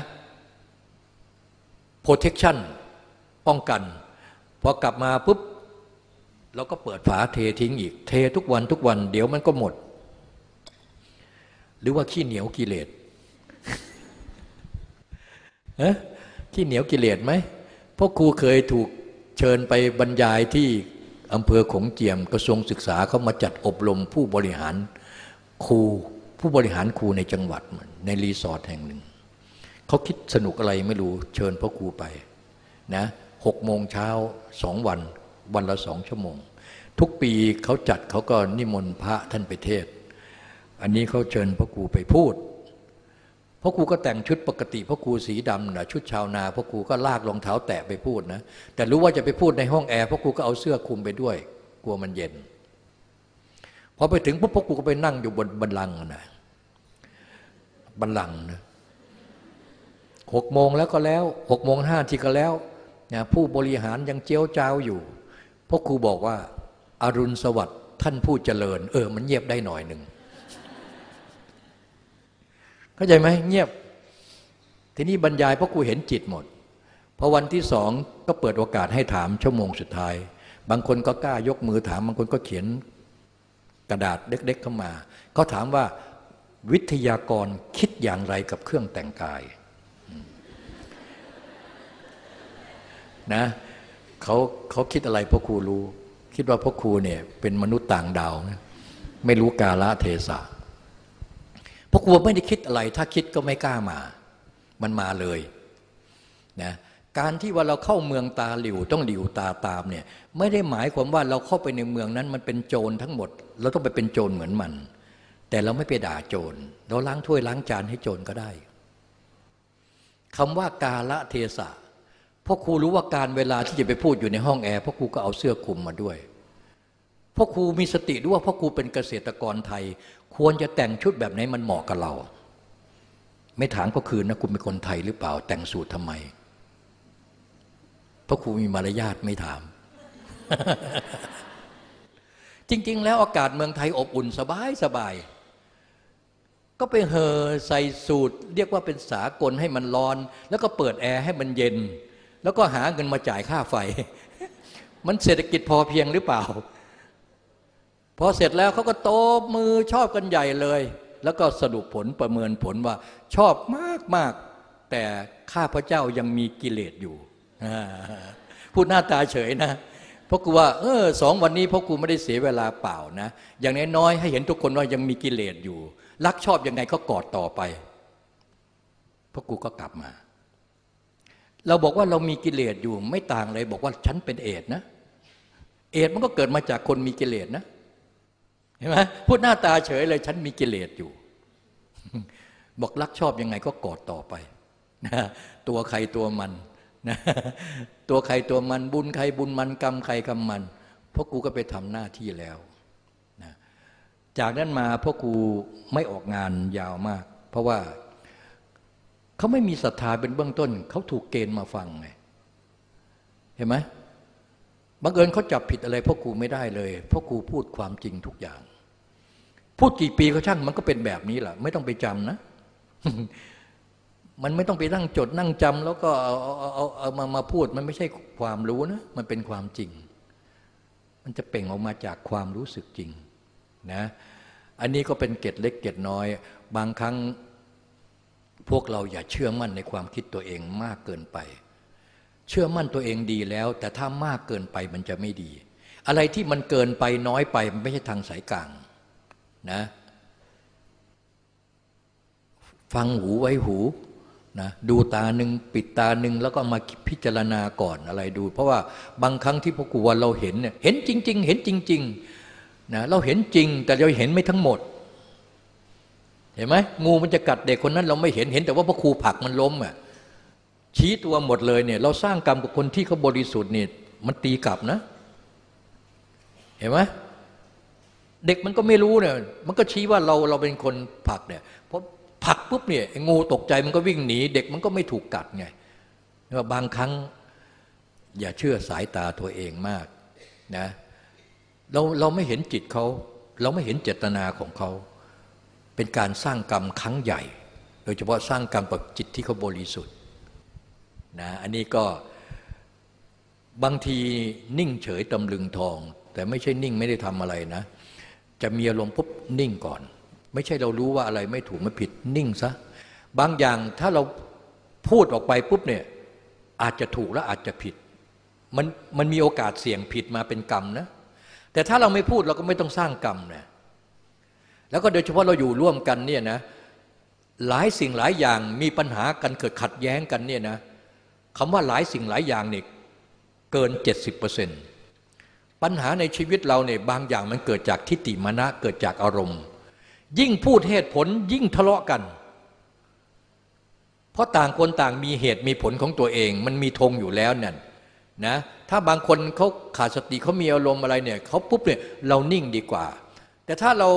[SPEAKER 2] protection ป้องกัน พอกลับมาปุ๊บเราก็เปิดฝาเททิ้งอีก เททุกวันทุกวัน เดี๋ยวมันก็หมด หรือว่าขี้เหนียวกิเลสฮะขี้เหนียวกิเลสไหมพราะครูเคยถูกเชิญไปบรรยายที่อำเภอขงเจียมกระทรวงศึกษาเขามาจัดอบรมผู้บริหารครูผู้บริหารครูในจังหวัดในรีสอร์ทแห่งหนึ่ง เขาคิดสนุกอะไรไม่รู้เชิญพ่อครูไปนะหกโมงเช้าสองวัน วันละสองชั่วโมง ทุกปีเขาจัดเขาก็นิมนต์พระท่านไปเทศ อันนี้เขาเชิญพ่อครูไปพูดพ่อครูก็แต่งชุดปกติพ่อครูสีดำนะชุดชาวนาพ่อครูก็ลากรองเท้าแตะไปพูดนะ แต่รู้ว่าจะไปพูดในห้องแอร์พ่อครูก็เอาเสื้อคลุมไปด้วย กลัวมันเย็นพอไปถึงปุ๊บพ่อครูก็ไปนั่งอยู่บนบันลังนะบันลังนะ หกโมงแล้วก็แล้วหกโมงห้าทีก็แล้วนะผู้บริหารยังเจียวจ้าวอยู่พวกครูบอกว่าอารุณสวัสดิ์ท่านผู้เจริญ เออ มันเงียบได้หน่อยหนึ่งเข้าใจไหมเงียบ ทีนี้บรรยายพวกครูเห็นจิตหมดพอวันที่สองก็เปิดโอกาสให้ถามชั่วโมงสุดท้าย บางคนก็กล้ายกมือถาม บางคนก็เขียนกระดาษเล็กๆเข้ามาเขาถามว่าวิทยากรคิดอย่างไรกับเครื่องแต่งกาย นะเขาเขาคิดอะไรพ่อครูรู้ คิดว่าพ่อครูเนี่ยเป็นมนุษย์ต่างดาวนะไม่รู้กาละเทศะพ่อครูไม่ได้คิดอะไร ถ้าคิดก็ไม่กล้ามา มันมาเลยนะการที่ว่าเราเข้าเมืองตาหลิวต้องหลิวตาตามเนี่ยไม่ได้หมายความว่าเราเข้าไปในเมืองนั้น มันเป็นโจรทั้งหมด เราต้องไปเป็นโจรเหมือนมัน แต่เราไม่ไปด่าโจรเราล้างถ้วยล้างจานให้โจรก็ได้คำว่ากาละเทศะ เพราะครูรู้ว่าการเวลาที่จะไปพูดอยู่ในห้องแอร์พราะครูก็เอาเสื้อคลุมมาด้วยพราะครูมีสติด้วยว่าพราะครูเป็นเกษตรกรไทย ควรจะแต่งชุดแบบไหนมันเหมาะกับเรา ไม่ถามก็คือนะคุณเป็นคนไทยหรือเปล่า แต่งสูตรทำไมพราะครูมีมารยาทไม่ถาม จริง ๆ แล้วอากาศเมืองไทยอบอุ่นสบายสบายก็ไปเห่อใส่สูตร เรียกว่าเป็นสากลให้มันร้อน แล้วก็เปิดแอร์ให้มันเย็น แล้วก็หาเงินมาจ่ายค่าไฟ มันเศรษฐกิจพอเพียงหรือเปล่า พอเสร็จแล้วเขาก็โตมือชอบกันใหญ่เลย แล้วก็สรุปผลประเมินผลว่าชอบมากมากแต่ข้าพระเจ้ายังมีกิเลสอยู่พูดหน้าตาเฉยนะเพราะกูว่าเออสองวันนี้เพราะกูไม่ได้เสียเวลาเปล่านะ อย่างน้อยๆให้เห็นทุกคนว่ายังมีกิเลสอยู่ รักชอบยังไงก็กอดต่อไปเพราะกูก็กลับมา เราบอกว่าเรามีกิเลสอยู่ไม่ต่างเลย บอกว่าฉันเป็นเอดนะ เอดมันก็เกิดมาจากคนมีกิเลสนะเห็นไหมพูดหน้าตาเฉยเลยฉันมีกิเลสอยู่ บอกรักชอบยังไงก็กอดต่อไปนะตัวใครตัวมันนะตัวใครตัวมันบุญใครบุญมันกรรมใครกรรมมันพราะกูก็ไปทำหน้าที่แล้วนะจากนั้นมาพ่อกูไม่ออกงานยาวมาก เพราะว่า เขาไม่มีศรัทธาเป็นเบื้องต้น เขาถูกเกณฑ์มาฟังไงเห็นไหมบังเอิญเขาจับผิดอะไรพ่อครูไม่ได้เลยพ่อครูพูดความจริงทุกอย่าง พูดกี่ปีก็ช่างมันก็เป็นแบบนี้แหละไม่ต้องไปจำนะ มันไม่ต้องไปนั่งจดนั่งจำแล้วก็เอาเอาเอาเอามามาพูดมันไม่ใช่ความรู้นะ มันเป็นความจริง มันจะเป่งออกมาจากความรู้สึกจริงนะ อันนี้ก็เป็นเกตเล็กเกตน้อย บางครั้ง พวกเราอย่าเชื่อมั่นในความคิดตัวเองมากเกินไป เชื่อมั่นตัวเองดีแล้ว แต่ถ้ามากเกินไปมันจะไม่ดี อะไรที่มันเกินไปน้อยไปมันไม่ใช่ทางสายกลางนะฟังหูไว้หูนะดูตาหนึ่งปิดตาหนึ่งแล้วก็มาพิจารณาก่อนอะไรดู เพราะว่าบางครั้งที่พวกกูวันเราเห็นเนี่ยเห็นจริง ๆ เห็นจริงๆนะเราเห็นจริงแต่เราเห็นไม่ทั้งหมด เห็นไหมงูมันจะกัดเด็กคนนั้นเราไม่เห็นเห็นแต่ว่าพระครูผักมันล้มอะชี้ตัวหมดเลยเนี่ย เราสร้างกรรมกับคนที่เขาบริสุทธิ์เนี่ยมันตีกลับนะ เห็นไหมเด็กมันก็ไม่รู้เนี่ย มันก็ชี้ว่าเราเราเป็นคนผักเนี่ยเพราะผักปุ๊บเนี่ยงูตกใจมันก็วิ่งหนี เด็กมันก็ไม่ถูกกัดไงว่าบางครั้งอย่าเชื่อสายตาตัวเองมากนะเราเราไม่เห็นจิตเขา เราไม่เห็นเจตนาของเขา เป็นการสร้างกรรมครั้งใหญ่ โดยเฉพาะสร้างกรรมกับจิตที่เขาบริสุทธิ์นะอันนี้ก็บางทีนิ่งเฉยตำลึงทอง แต่ไม่ใช่นิ่งไม่ได้ทำอะไรนะ จะมีอารมณ์ปุ๊บนิ่งก่อน ไม่ใช่เรารู้ว่าอะไรไม่ถูกไม่ผิดนิ่งซะบางอย่างถ้าเราพูดออกไปปุ๊บเนี่ยอาจจะถูกและอาจจะผิด มันมันมีโอกาสเสี่ยงผิดมาเป็นกรรมนะ แต่ถ้าเราไม่พูดเราก็ไม่ต้องสร้างกรรมนะ แล้วก็โดยเฉพาะเราอยู่ร่วมกันเนี่ยนะหลายสิ่งหลายอย่างมีปัญหากันเกิดขัดแย้งกันเนี่ยนะคำว่าหลายสิ่งหลายอย่างเนี่ยเกิน 70%ปัญหาในชีวิตเราเนี่ยบางอย่างมันเกิดจากทิฏฐิมณะเกิดจากอารมณ์ ยิ่งพูดเหตุผลยิ่งทะเลาะกัน เพราะต่างคนต่างมีเหตุมีผลของตัวเอง มันมีธงอยู่แล้วนั่นนะถ้าบางคนเขาขาดสติเขามีอารมณ์อะไรเนี่ยเขาปุ๊บเนี่ยเรานิ่งดีกว่า แต่ถ้าเรา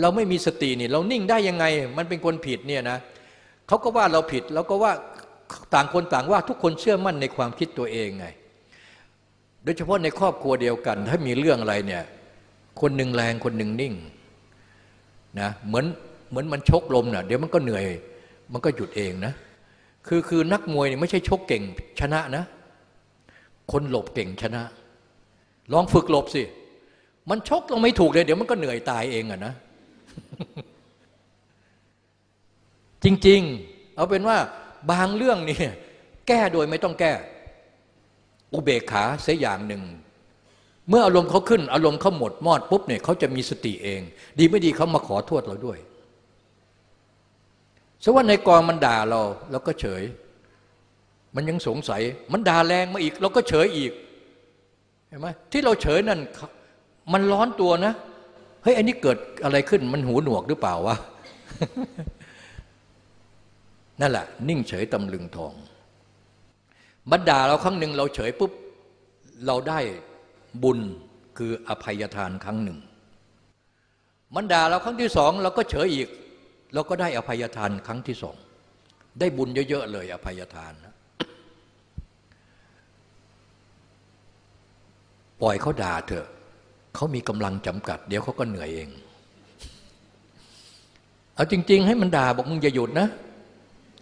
[SPEAKER 2] เราไม่มีสตินี่ เรานิ่งได้ยังไง มันเป็นคนผิดเนี่ยนะเขาก็ว่าเราผิดเราก็ว่าต่างคนต่างว่าทุกคนเชื่อมั่นในความคิดตัวเองไง โดยเฉพาะในครอบครัวเดียวกัน ถ้ามีเรื่องอะไรเนี่ย คนหนึ่งแรงคนหนึ่งนิ่งนะเหมือนเหมือนมันชกลมนะ่ะเดี๋ยวมันก็เหนื่อย มันก็หยุดเองนะ คือคือนักมวยนี่ไม่ใช่ชกเก่งชนะนะ คนหลบเก่งชนะ ลองฝึกหลบสิ มันชกลงไม่ถูกเลย เดี๋ยวมันก็เหนื่อยตายเองอะนะ จริง ๆ เอาเป็นว่าบางเรื่องนี่แก้โดยไม่ต้องแก้ อุเบกขาเสียอย่างหนึ่ง เมื่ออารมณ์เขาขึ้น อารมณ์เขาหมดมอดปุ๊บเนี่ยเขาจะมีสติเอง ดีไม่ดีเขามาขอโทษเราด้วยสว่าในกองมันด่าเราเราก็เฉย มันยังสงสัย มันด่าแรงมาอีก เราก็เฉยอีกเห็นไหมที่เราเฉยนั่นมันร้อนตัวนะ ฮ้ยอันนี้เกิดอะไรขึ้นมันหูหนวกหรือเปล่าวะนั่นแหละนิ่งเฉยตำลึงทองบรรดาเราครั้งหนึ่งเราเฉยปุ๊บ เราได้บุญคืออภัยทานครั้งหนึ่งบรรดาเราครั้งที่สองเราก็เฉยอีก เราก็ได้อภัยทานครั้งที่สอง ได้บุญเยอะๆเลย อภัยทานนะปล่อยเขาด่าเถอะ เขามีกำลังจำกัด เดี๋ยวเขาก็เหนื่อยเอง เอาจริง ๆ ให้มันด่าบอกมึงอย่าหยุดนะ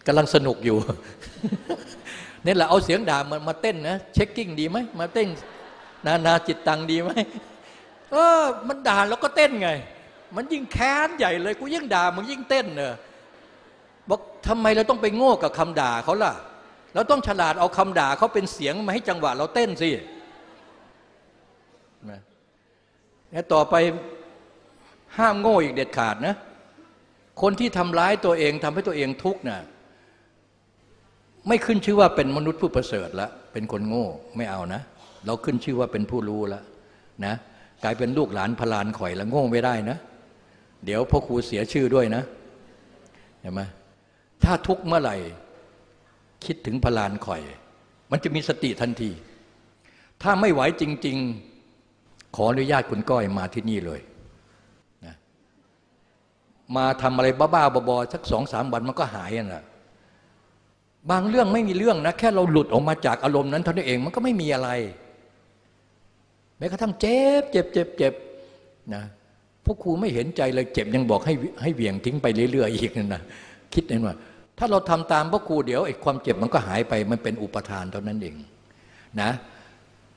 [SPEAKER 2] กำลังสนุกอยู่นี่แหละเอาเสียงด่ามันมาเต้นนะเช็คกิ้งดีไหมมาเต้น นานาจิตตังดีไหมเออ มันด่าแล้วก็เต้นไง มันยิ่งแค้นใหญ่เลยกูยิ่งด่ามึงยิ่งเต้นเนอะบอกทำไมเราต้องไปโง่กับคำด่าเขาล่ะเราต้องฉลาดเอาคำด่าเขาเป็นเสียงมาให้จังหวะเราเต้นสินะ ต่อไปห้ามโง่อีกเด็ดขาดนะ คนที่ทำร้ายตัวเองทำให้ตัวเองทุกข์นะ่ะไม่ขึ้นชื่อว่าเป็นมนุษย์ผู้ประเสริฐแล้วเป็นคนโง่ไม่เอานะ เราขึ้นชื่อว่าเป็นผู้รู้แล้วนะกลายเป็นลูกหลานพลานข่อยแล้วโง่ไม่ได้นะ เดี๋ยวพ่อครูเสียชื่อด้วยนะเห็นไหมถ้าทุกเมื่อไหร่ คิดถึงพลานข่อย มันจะมีสติทันที ถ้าไม่ไหวจริง ๆ ขออนุญาตคุณก้อยมาที่นี่เลยนะมาทำอะไรบ้าๆบอๆสักสองสามวันมันก็หายนะบางเรื่องไม่มีเรื่องนะแค่เราหลุดออกมาจากอารมณ์นั้นเท่านั้นเองมันก็ไม่มีอะไรแม้กระทั่งเจ็บเจ็บเจ็บเจ็บนะพวกครูไม่เห็นใจเลยเจ็บยังบอกให้ให้เหวี่ยงทิ้งไปเรื่อยๆอีกนะคิดเองว่า ถ้าเราทำตามพวกครูเดี๋ยวไอ้ความเจ็บมันก็หายไปมันเป็นอุปทานเท่านั้นเองนะ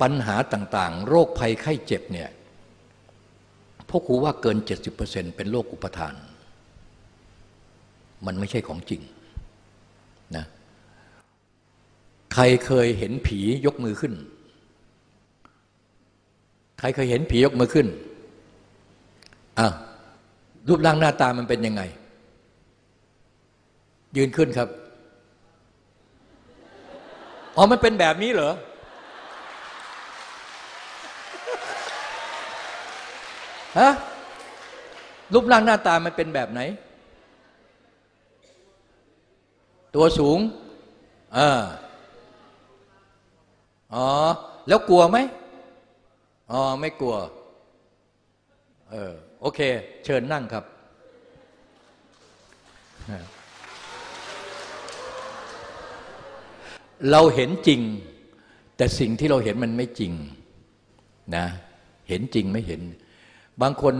[SPEAKER 2] ปัญหาต่างๆ โรคภัยไข้เจ็บเนี่ยพวกครูว่าเกิน 70%เป็นโรคอุปทาน มันไม่ใช่ของจริงนะใครเคยเห็นผียกมือขึ้น ใครเคยเห็นผียกมือขึ้นอ้าวรูปร่างหน้าตามันเป็นยังไง ยืนขึ้นครับ อ๋อ มันเป็นแบบนี้เหรอ ฮะรูปร่างหน้าตามันเป็นแบบไหน ตัวสูงอ่าอ๋อ แล้วกลัวไหมอ๋อ ไม่กลัว เออ โอเค เชิญนั่งครับ เราเห็นจริง แต่สิ่งที่เราเห็นมันไม่จริงนะ เห็นจริงไม่เห็นางคน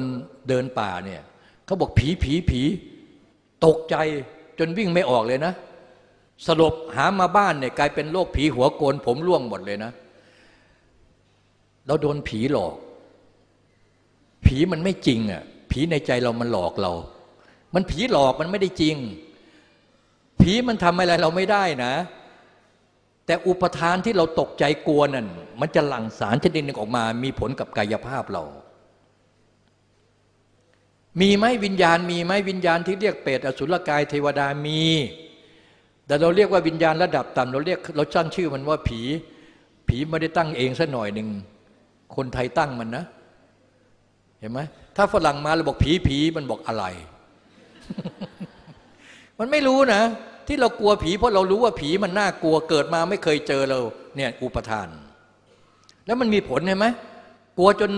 [SPEAKER 2] เดินป่าเนี่ยเขาบอกผีผีผีตกใจจนวิ่งไม่ออกเลยนะ สลบหามาบ้านเนี่ยกลายเป็นโรคผีหัวโกนผมร่วงหมดเลยนะเราโดนผีหลอก ผีมันไม่จริงอะผีในใจเรามันหลอกเรา มันผีหลอกมันไม่ได้จริง ผีมันทำอะไรเราไม่ได้นะ แต่อุปทานที่เราตกใจกลัวนั่นมันจะหลั่งสารชนิดหนึ่งออกมา มีผลกับกายภาพเรา มีไหมวิญญาณ มีไหมวิญญาณที่เรียกเปรตอสุรกายเทวดามี แต่เราเรียกว่าวิญญาณระดับต่ำเราเรียกเราตั้งชื่อมันว่าผี ผีไม่ได้ตั้งเองสัหน่อยหนึ่งคนไทยตั้งมันนะ เห็นไหมถ้าฝรั่งมาเราบอกผีผีมันบอกอะไร มันไม่รู้นะ ที่เรากลัวผีเพราะเรารู้ว่าผีมันน่ากลัวเกิดมาไม่เคยเจอเราเนี่ยอุปทาน แล้วมันมีผลเห็นไหมกลัวจน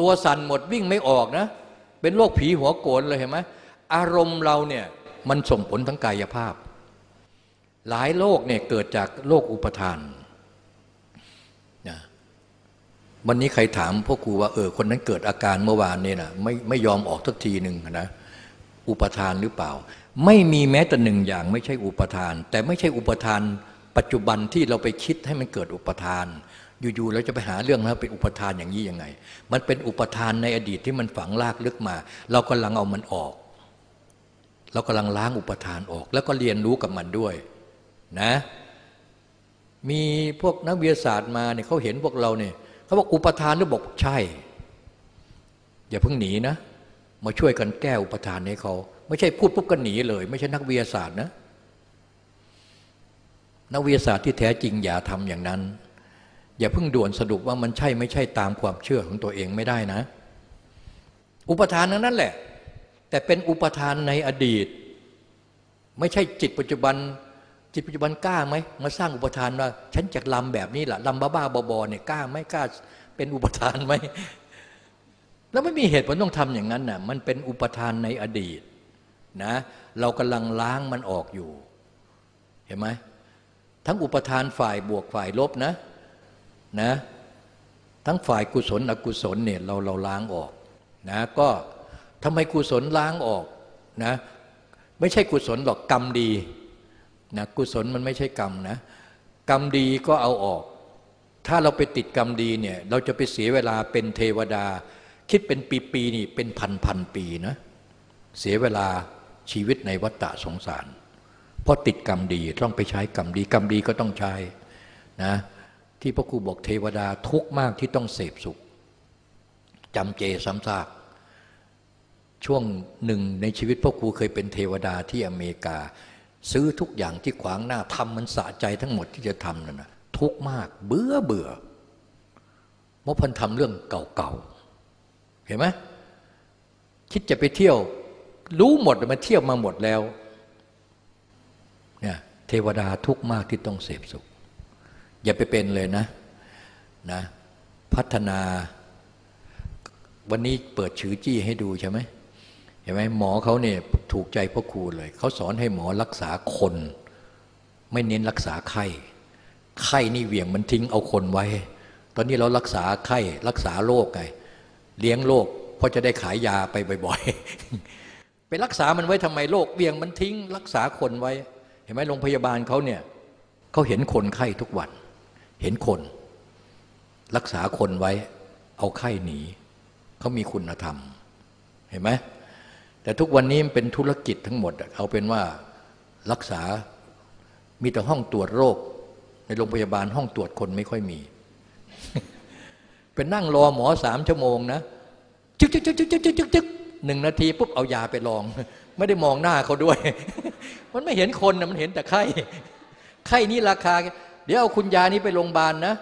[SPEAKER 2] ตัวสั่นหมดวิ่งไม่ออกนะ เป็นโรคผีหัวโกนเลยเห็นไหมอารมณ์เราเนี่ยมันส่งผลทั้งกายภาพ หลายโรคเนี่ยเกิดจากโรคอุปทานนะวันนี้ใครถามพ่อครูว่าเออคนนั้นเกิดอาการเมื่อวานเนี่ยนะไม่ไม่ยอมออกทักทีหนึ่งนะอุปทานหรือเปล่า ไม่มีแม้แต่หนึ่งอย่างไม่ใช่อุปทาน แต่ไม่ใช่อุปทาน ปัจจุบันที่เราไปคิดให้มันเกิดอุปทาน อยู่ๆเราจะไปหาเรื่องแล้วเป็นอุปทานอย่างนี้ยังไง มันเป็นอุปทานในอดีตที่มันฝังลากลึกมา เรากำลังเอามันออก เรากำลังล้างอุปทานออก แล้วก็เรียนรู้กับมันด้วยนะ มีพวกนักวิทยาศาสตร์มาเนี่ยเขาเห็นพวกเราเนี่ยเขาบอกอุปทานหรือบอกใช่ อย่าเพิ่งหนีนะ มาช่วยกันแก้อุปทานให้เขาไม่ใช่พูดปุ๊บก็หนีเลย ไม่ใช่นักวิทยาศาสตร์นะนักวิทยาศาสตร์ที่แท้จริงอย่าทำอย่างนั้น อย่าเพิ่งด่วนสรุปว่ามันใช่ไม่ใช่ตามความเชื่อของตัวเองไม่ได้นะ อุปทานนั้นแหละ แต่เป็นอุปทานในอดีต ไม่ใช่จิตปัจจุบัน จิตปัจจุบันกล้าไหมมาสร้างอุปทานว่า ฉันจะลำแบบนี้แหละลำบ้าๆบอๆเนี่ยกล้าไหมกล้าเป็นอุปทานไหมแล้วไม่มีเหตุผลต้องทำอย่างนั้นน่ะมันเป็นอุปทานในอดีตนะเรากำลังล้างมันออกอยู่ เห็นไหมทั้งอุปทานฝ่ายบวกฝ่ายลบนะ นะทั้งฝ่ายกุศลอกุศลเนี่ยเราเราล้างออกนะก็ทำไมกุศลล้างออกนะไม่ใช่กุศลหรอกกรรมดีนะกุศลมันไม่ใช่กรรมนะกรรมดีก็เอาออก ถ้าเราไปติดกรรมดีเนี่ยเราจะไปเสียเวลาเป็นเทวดา คิดเป็นปีๆนี่เป็นพันพันปีนะเสียเวลาชีวิตในวัฏฏะสงสาร เพราะติดกรรมดีต้องไปใช้กรรมดีกรรมดีก็ต้องใช้นะ ที่พระครูบอกเทวดาทุกมากที่ต้องเสพสุขจำเจซ้ำซากช่วงหนึ่งในชีวิตพ่อครูเคยเป็นเทวดาที่อเมริกา ซื้อทุกอย่างที่ขวางหน้าทำมันสะใจทั้งหมดที่จะทำนั่นนะทุกมาก เบื่อเบื่อเมื่อพันทำเรื่องเก่าๆเห็นไหมคิดจะไปเที่ยว รู้หมดมาเที่ยวมาหมดแล้วเนี่ยเทวดาทุกมากที่ต้องเสพสุข อย่าไปเป็นเลยนะนะพัฒนา วันนี้เปิดชื่อจี้ให้ดูใช่ไหมเห็นไหมหมอเขาเนี่ยถูกใจพ่อครูเลยเขาสอนให้หมอรักษาคน ไม่เน้นรักษาไข้ไข้นี่เหวี่ยงมันทิ้งเอาคนไว้ ตอนนี้เรารักษาไข้รักษาโรคไงเลี้ยงโรคเพราะจะได้ขายยาไปบ่อยๆ ไปรักษามันไว้ทำไมโรคเวียงมันทิ้ง รักษาคนไว้ เห็นไหมโรงพยาบาลเขาเนี่ยเขาเห็นคนไข้ทุกวัน เห็นคน รักษาคนไว้ เอาไข้หนี เขามีคุณธรรม เห็นไหมแต่ทุกวันนี้มันเป็นธุรกิจทั้งหมด เอาเป็นว่ารักษา มีแต่ห้องตรวจโรค ในโรงพยาบาลห้องตรวจคนไม่ค่อยมี เป็นนั่งรอหมอสามชั่วโมงนะจึ๊กจึ๊กจึ๊กจึ๊กจึ๊กจึ๊กจึ๊กหนึ่งนาทีปุ๊บเอายาไปลอง ไม่ได้มองหน้าเขาด้วย มันไม่เห็นคนนะมันเห็นแต่ไข้ ไข้นี้ราคา ดี๋ยวเอาคุณยานี้ไปโรงพยาบาลนะ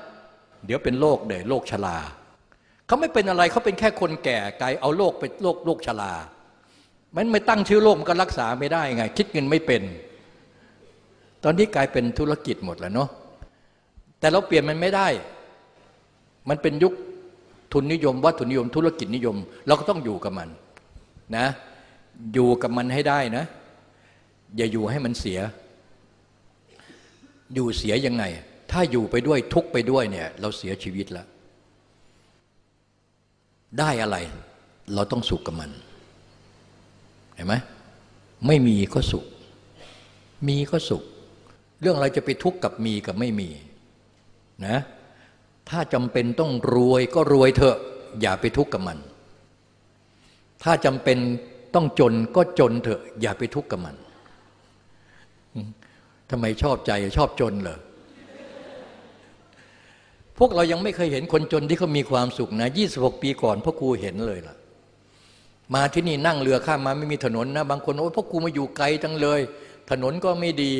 [SPEAKER 2] เดี๋ยวเป็นโรคเดี๋ยวโรคชราเขาไม่เป็นอะไรเขาเป็นแค่คนแก่ไกลเอาโรคไปโรคโรคชรามันไม่ตั้งชื่อโรคมันก็รักษาไม่ได้ไง คิดเงินไม่เป็น ตอนนี้กลายเป็นธุรกิจหมดแล้วเนาะแต่เราเปลี่ยนมันไม่ได้ มันเป็นยุคทุนนิยมวัตถุนิยม ธุรกิจนิยม เราก็ต้องอยู่กับมันนะ อยู่กับมันให้ได้นะ อย่าอยู่ให้มันเสีย อยู่เสียยังไง ถ้าอยู่ไปด้วยทุกไปด้วยเนี่ยเราเสียชีวิตแล้ว ได้อะไร เราต้องสุขกับมัน เห็นไหมไม่มีก็สุข มีก็สุข เรื่องอะไรจะไปทุกข์กับมีกับไม่มีนะถ้าจำเป็นต้องรวยก็รวยเถอะ อย่าไปทุกข์กับมัน ถ้าจำเป็นต้องจนก็จนเถอะ อย่าไปทุกข์กับมัน ทำไมชอบใจชอบจนเหรอพวกเรายังไม่เคยเห็นคนจนที่เขามีความสุขนะยี่สหปีก่อนพ่อครูเห็นเลยล่ะ มาที่นี่นั่งเรือข้ามมาไม่มีถนนนะ บางคนโอ้พ่อครูมาอยู่ไกลจังเลย ถนนก็ไม่ดี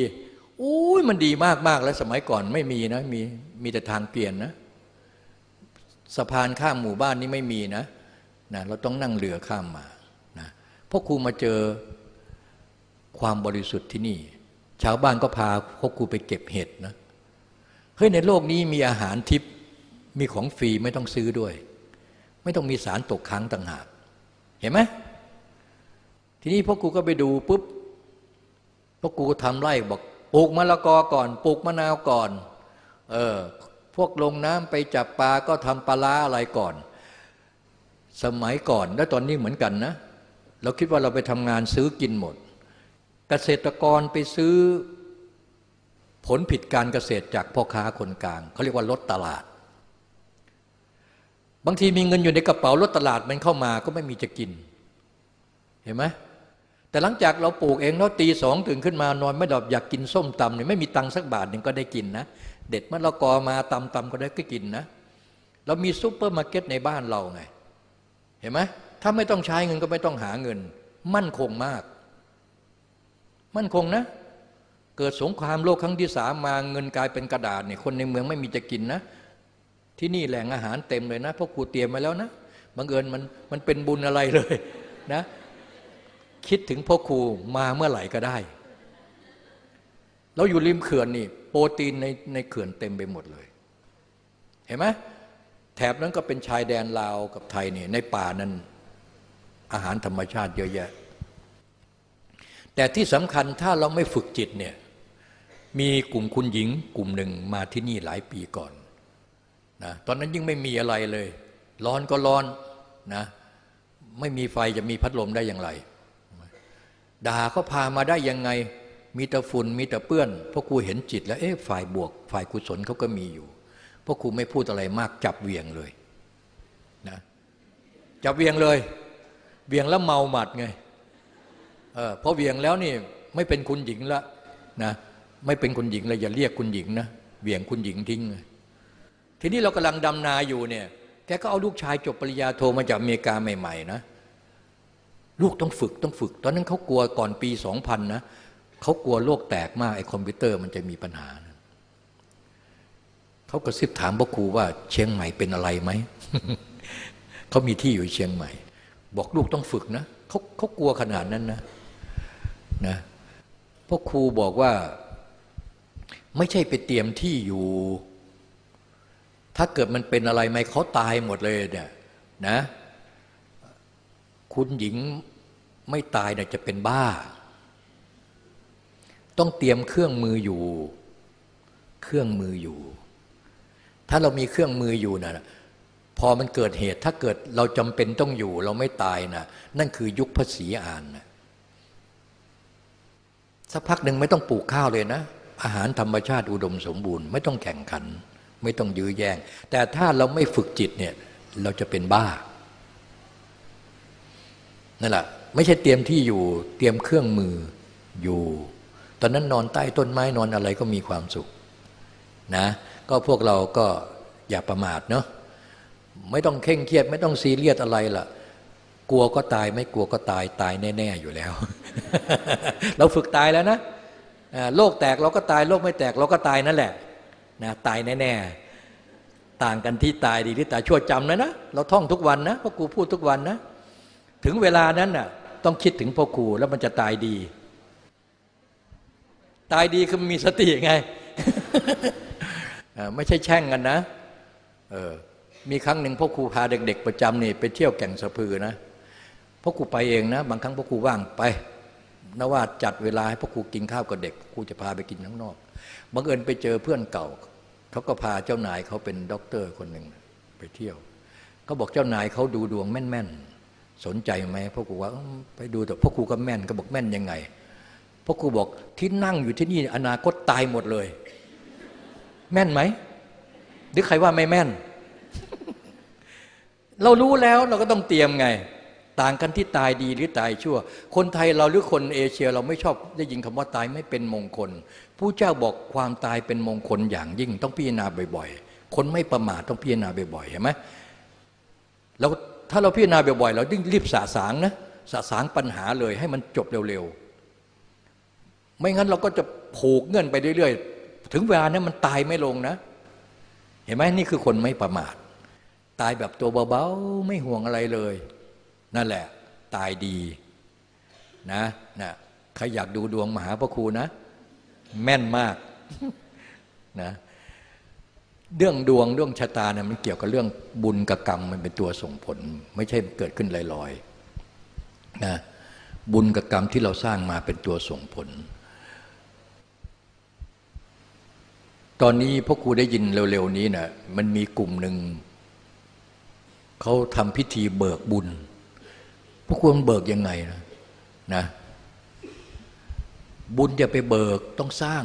[SPEAKER 2] อุ้ยมันดีมากมากแล้วสมัยก่อนไม่มีนะมีมีแต่ทางเปลี่ยนนะ สะพานข้ามหมู่บ้านนี่ไม่มีนะนะเราต้องนั่งเรือข้ามมานะพ่อครูมาเจอความบริสุทธิ์ที่นี่ ชาวบ้านก็พาพ่อครูไปเก็บเห็ดนะเฮ้ยในโลกนี้มีอาหารทิพย์มีของฟรีไม่ต้องซื้อด้วย ไม่ต้องมีสารตกค้างต่างหาก เห็นไหมทีนี้พ่อครูก็ไปดูปุ๊บพ่อครูก็ทำไร่บอกปลูกมะละกอก่อนปลูกมะนาวก่อนเออพวกลงน้ำไปจับปลาก็ทำปลาล้าอะไรก่อน สมัยก่อนและตอนนี้เหมือนกันนะ เราคิดว่าเราไปทำงานซื้อกินหมด เกษตรกรไปซื้อ ผลผิดการเกษตรจากพ่อค้าคนกลางเขาเรียกว่าลดตลาด บางทีมีเงินอยู่ในกระเป๋ารถตลาดมันเข้ามาก็ไม่มีจะกิน เห็นไหมแต่หลังจากเราปลูกเองเราตีสองตื่นขึ้นมานอนไม่ดอบอยากกินส้มตำเนี่ยไม่มีตังค์สักบาทหนึ่งก็ได้กินนะ เด็ดมะละกอมาตำตำก็ได้ก็กินนะ เรามีซูเปอร์มาร์เก็ตในบ้านเราไง เห็นไหมถ้าไม่ต้องใช้เงินก็ไม่ต้องหาเงิน มั่นคงมาก มั่นคงนะ เกิดสงครามโลกครั้งที่สามมาเงินกลายเป็นกระดาษเนี่ยคนในเมืองไม่มีจะกินนะ ที่นี่แหล่งอาหารเต็มเลยนะพ่อครูเตรียมมาแล้วนะบังเอิญมันมันเป็นบุญอะไรเลยนะคิดถึงพ่อครูมาเมื่อไหร่ก็ได้ เราอยู่ริมเขื่อนนี่ โปรตีนในในเขื่อนเต็มไปหมดเลย เห็นไหมแถบนั้นก็เป็นชายแดนลาวกับไทยนี่ในป่านั้นอาหารธรรมชาติเยอะแยะ แต่ที่สำคัญถ้าเราไม่ฝึกจิตเนี่ยมีกลุ่มคุณหญิงกลุ่มหนึ่งมาที่นี่หลายปีก่อนนะตอนนั้นยิ่งไม่มีอะไรเลย ร้อนก็ร้อนนะไม่มีไฟจะมีพัดลมได้อย่างไรด่าเขาพามาได้ยังไง มีแต่ฝุ่นมีแต่เปื้อนพราะครูเห็นจิตแล้วเอ๊ะฝ่ายบวก ฝ่ายกุศลเขาก็มีอยู่พราะครูไม่พูดอะไรมากจับเวียงเลยนะจับเวียงเลย เวียงแล้วเมาหมัดไง เออพอเวียงแล้วนี่ไม่เป็นคุณหญิงละนะไม่เป็นคุณหญิงเลยอย่าเรียกคุณหญิงนะเวียงคุณหญิงทิ้งทีนี้เรากำลังดำนาอยู่เนี่ยแกก็เอาลูกชายจบปริญญาโทมาจากอเมริกาใหม่ ๆ นะ ลูกต้องฝึกต้องฝึก ตอนนั้นเขากลัวก่อนปีสองพันนะเขากลัวโลกแตกมากไอ้คอมพิวเตอร์มันจะมีปัญหานะเขาก็ซิบถามพ่อครูว่าเชียงใหม่เป็นอะไรไหมเขามีที่อยู่เชียงใหม่ บอกลูกต้องฝึกนะเขาเขากลัวขนาดนั้นนะ นะพ่อครูบอกว่า ไม่ใช่ไปเตรียมที่อยู่ ถ้าเกิดมันเป็นอะไรไหมเขาตายหมดเลยเนี่ยนะ คุณหญิงไม่ตายเนี่ยจะเป็นบ้า ต้องเตรียมเครื่องมืออยู่ เครื่องมืออยู่ ถ้าเรามีเครื่องมืออยู่นะพอมันเกิดเหตุ ถ้าเกิดเราจำเป็นต้องอยู่ เราไม่ตายนะนั่นคือยุคภาษีอ่านนะ สักพักหนึ่งไม่ต้องปลูกข้าวเลยนะ อาหารธรรมชาติอุดมสมบูรณ์ ไม่ต้องแข่งขัน ไม่ต้องยื้อแย่ง แต่ถ้าเราไม่ฝึกจิตเนี่ยเราจะเป็นบ้านั่นแหละไม่ใช่เตรียมที่อยู่เตรียมเครื่องมืออยู่ ตอนนั้นนอนใต้ต้นไม้นอนอะไรก็มีความสุขนะก็พวกเราก็อย่าประมาทเนาะไม่ต้องเคร่งเครียด ไม่ต้องซีเรียสอะไรล่ะ กลัวก็ตายไม่กลัวก็ตายตายแน่ ๆ อยู่แล้ว เราฝึกตายแล้วนะโลกแตกเราก็ตายโลกไม่แตกเราก็ตายนั่นแหละนะตายแน่ ๆ ต่างกันที่ตายดีที่ตายชั่วจำนะนะเราท่องทุกวันนะพ่อครูพูดทุกวันนะ ถึงเวลานั้นน่ะ ต้องคิดถึงพ่อครูแล้วมันจะตายดี ตายดีคือมีสติไงไม่ใช่แช่งกันนะ เออมีครั้งหนึ่งพ่อครูพาเด็ก ๆ ประจำนี่ไปเที่ยวแก่งสะพือนะ พ่อครูไปเองนะ บางครั้งพ่อครูว่างไปนว่าจัดเวลาให้พ่อครูกินข้าวกับเด็กครูจะพาไปกินข้างนอกบังเอิญไปเจอเพื่อนเก่าเขาก็พาเจ้านายเขาเป็นด็อกเตอร์คนหนึ่งไปเที่ยวเขาบอกเจ้านายเขาดูดวงแม่นๆสนใจไหมพ่อครูว่าไปดูแต่พ่อครูก็แม่นก็บอกแม่นยังไงพ่อครูบอกที่นั่งอยู่ที่นี่อนาคตตายหมดเลย แม่นไหมหรือใครว่าไม่แม่น เรารู้แล้วเราก็ต้องเตรียมไง ต่างกันที่ตายดีหรือตายชั่ว คนไทยเราหรือคนเอเชียเราไม่ชอบได้ยินคำว่าตายไม่เป็นมงคลผู้เจ้าบอกความตายเป็นมงคลอย่างยิ่งต้องพิจารณาบ่อยๆ คนไม่ประมาทต้องพิจารณาบ่อยๆเห็นไหมแล้วถ้าเราพิจารณาบ่อยๆ เราต้องรีบสะสางนะสะสางปัญหาเลยให้มันจบเร็วๆ ไม่งั้นเราก็จะผูกเงื่อนไปเรื่อยๆ ถึงเวลานั้นมันตายไม่ลงนะ เห็นไหมนี่คือคนไม่ประมาท ตายแบบตัวเบาๆ ไม่ห่วงอะไรเลย นั่นแหละ ตายดีนะนะใครอยากดูดวงมหาพระครูนะ แม่นมากนะเรื่องดวงเรื่องชะตาเนี่ยมันเกี่ยวกับเรื่องบุญกับกรรมมันเป็นตัวส่งผล ไม่ใช่เกิดขึ้นลอยๆนะบุญกับกรรมที่เราสร้างมาเป็นตัวส่งผล ตอนนี้พ่อครูได้ยินเร็วๆนี้นะมันมีกลุ่มหนึ่งเขาทำพิธีเบิกบุญ พวกคุณเบิกยังไงนะนะบุญจะไปเบิกต้องสร้าง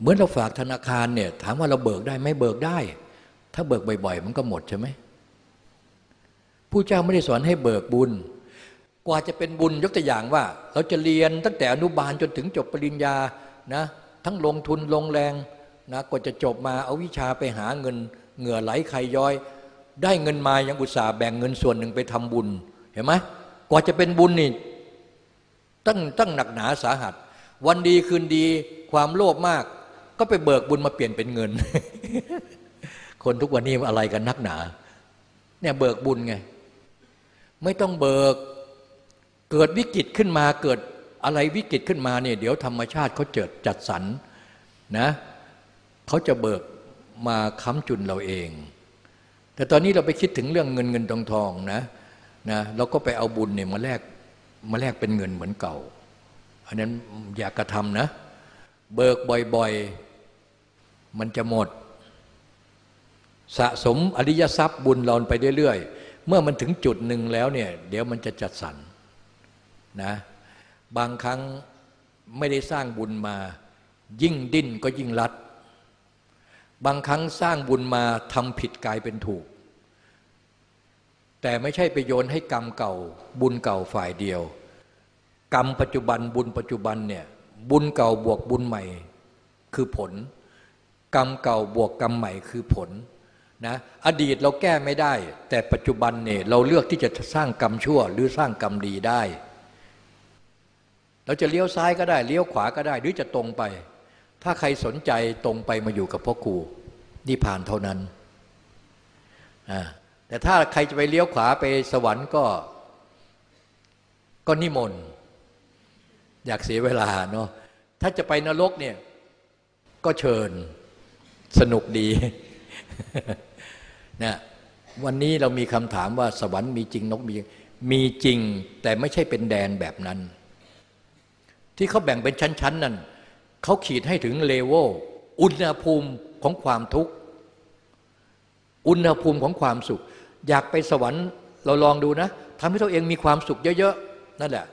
[SPEAKER 2] เหมือนเราฝากธนาคารเนี่ยถามว่าเราเบิกได้ไม่เบิกได้ ถ้าเบิกบ่อย ๆ มันก็หมดใช่ไหมผู้เจ้าไม่ได้สอนให้เบิกบุญ กว่าจะเป็นบุญยกตัวอย่างว่า เราจะเรียนตั้งแต่อนุบาลจนถึงจบปริญญานะทั้งลงทุนลงแรงนะกว่าจะจบมาเอาวิชาไปหาเงิน เหงื่อไหลไขย้อย ได้เงินมายังอุตส่าห์แบ่งเงินส่วนหนึ่งไปทำบุญเห็นไหมกว่าจะเป็นบุญนี่ตั้งตั้งหนักหนาสาหัส วันดีคืนดีความโลภมาก ก็ไปเบิกบุญมาเปลี่ยนเป็นเงิน คนทุกวันนี้อะไรกันนักหนา เนี่ยเบิกบุญไง ไม่ต้องเบิกเกิดวิกฤตขึ้นมาเกิดอะไรวิกฤตขึ้นมาเนี่ยเดี๋ยวธรรมชาติเขาเจิดจัดสรรนะเขาจะเบิกมาค้ำจุนเราเอง แต่ตอนนี้เราไปคิดถึงเรื่องเงินเงินทองทองนะนะเราก็ไปเอาบุญเนี่ยมาแลกมาแลกเป็นเงินเหมือนเก่า อันนั้นอย่ากระทำนะ เบิกบ่อยๆ มันจะหมด สะสมอริยทรัพย์บุญเราไปเรื่อยๆ เมื่อมันถึงจุดหนึ่งแล้วเนี่ยเดี๋ยวมันจะจัดสรรนะบางครั้งไม่ได้สร้างบุญมา ยิ่งดิ้นก็ยิ่งรัด บางครั้งสร้างบุญมาทำผิดกลายเป็นถูก แต่ไม่ใช่ไปโยนให้กรรมเก่า บุญเก่าฝ่ายเดียว กรรมปัจจุบันบุญปัจจุบันเนี่ยบุญเก่าบวกบุญใหม่ คือผล กรรมเก่าบวกกรรมใหม่คือผลนะอดีตเราแก้ไม่ได้ แต่ปัจจุบันเนี่ยเราเลือกที่จะสร้างกรรมชั่ว หรือสร้างกรรมดีได้ เราจะเลี้ยวซ้ายก็ได้เลี้ยวขวาก็ได้ หรือจะตรงไป ถ้าใครสนใจตรงไปมาอยู่กับพ่อครูนิพพานเท่านั้นอ่า แต่ถ้าใครจะไปเลี้ยวขวาไปสวรรค์ก็ ก็นิมนต์อยากเสียเวลาเนาะถ้าจะไปนรกเนี่ย ก็เชิญสนุกดีนะวันนี้เรามีคำถามว่าสวรรค์มีจริงนกมีมีจริง แต่ไม่ใช่เป็นแดนแบบนั้น ที่เขาแบ่งเป็นชั้น ๆ นั่นเขาขีดให้ถึงเลเวลอุณหภูมิของความทุกข์ อุณหภูมิของความสุข อยากไปสวรรค์เราลองดูนะทำให้ตัวเองมีความสุขเยอะๆนั่นแหละ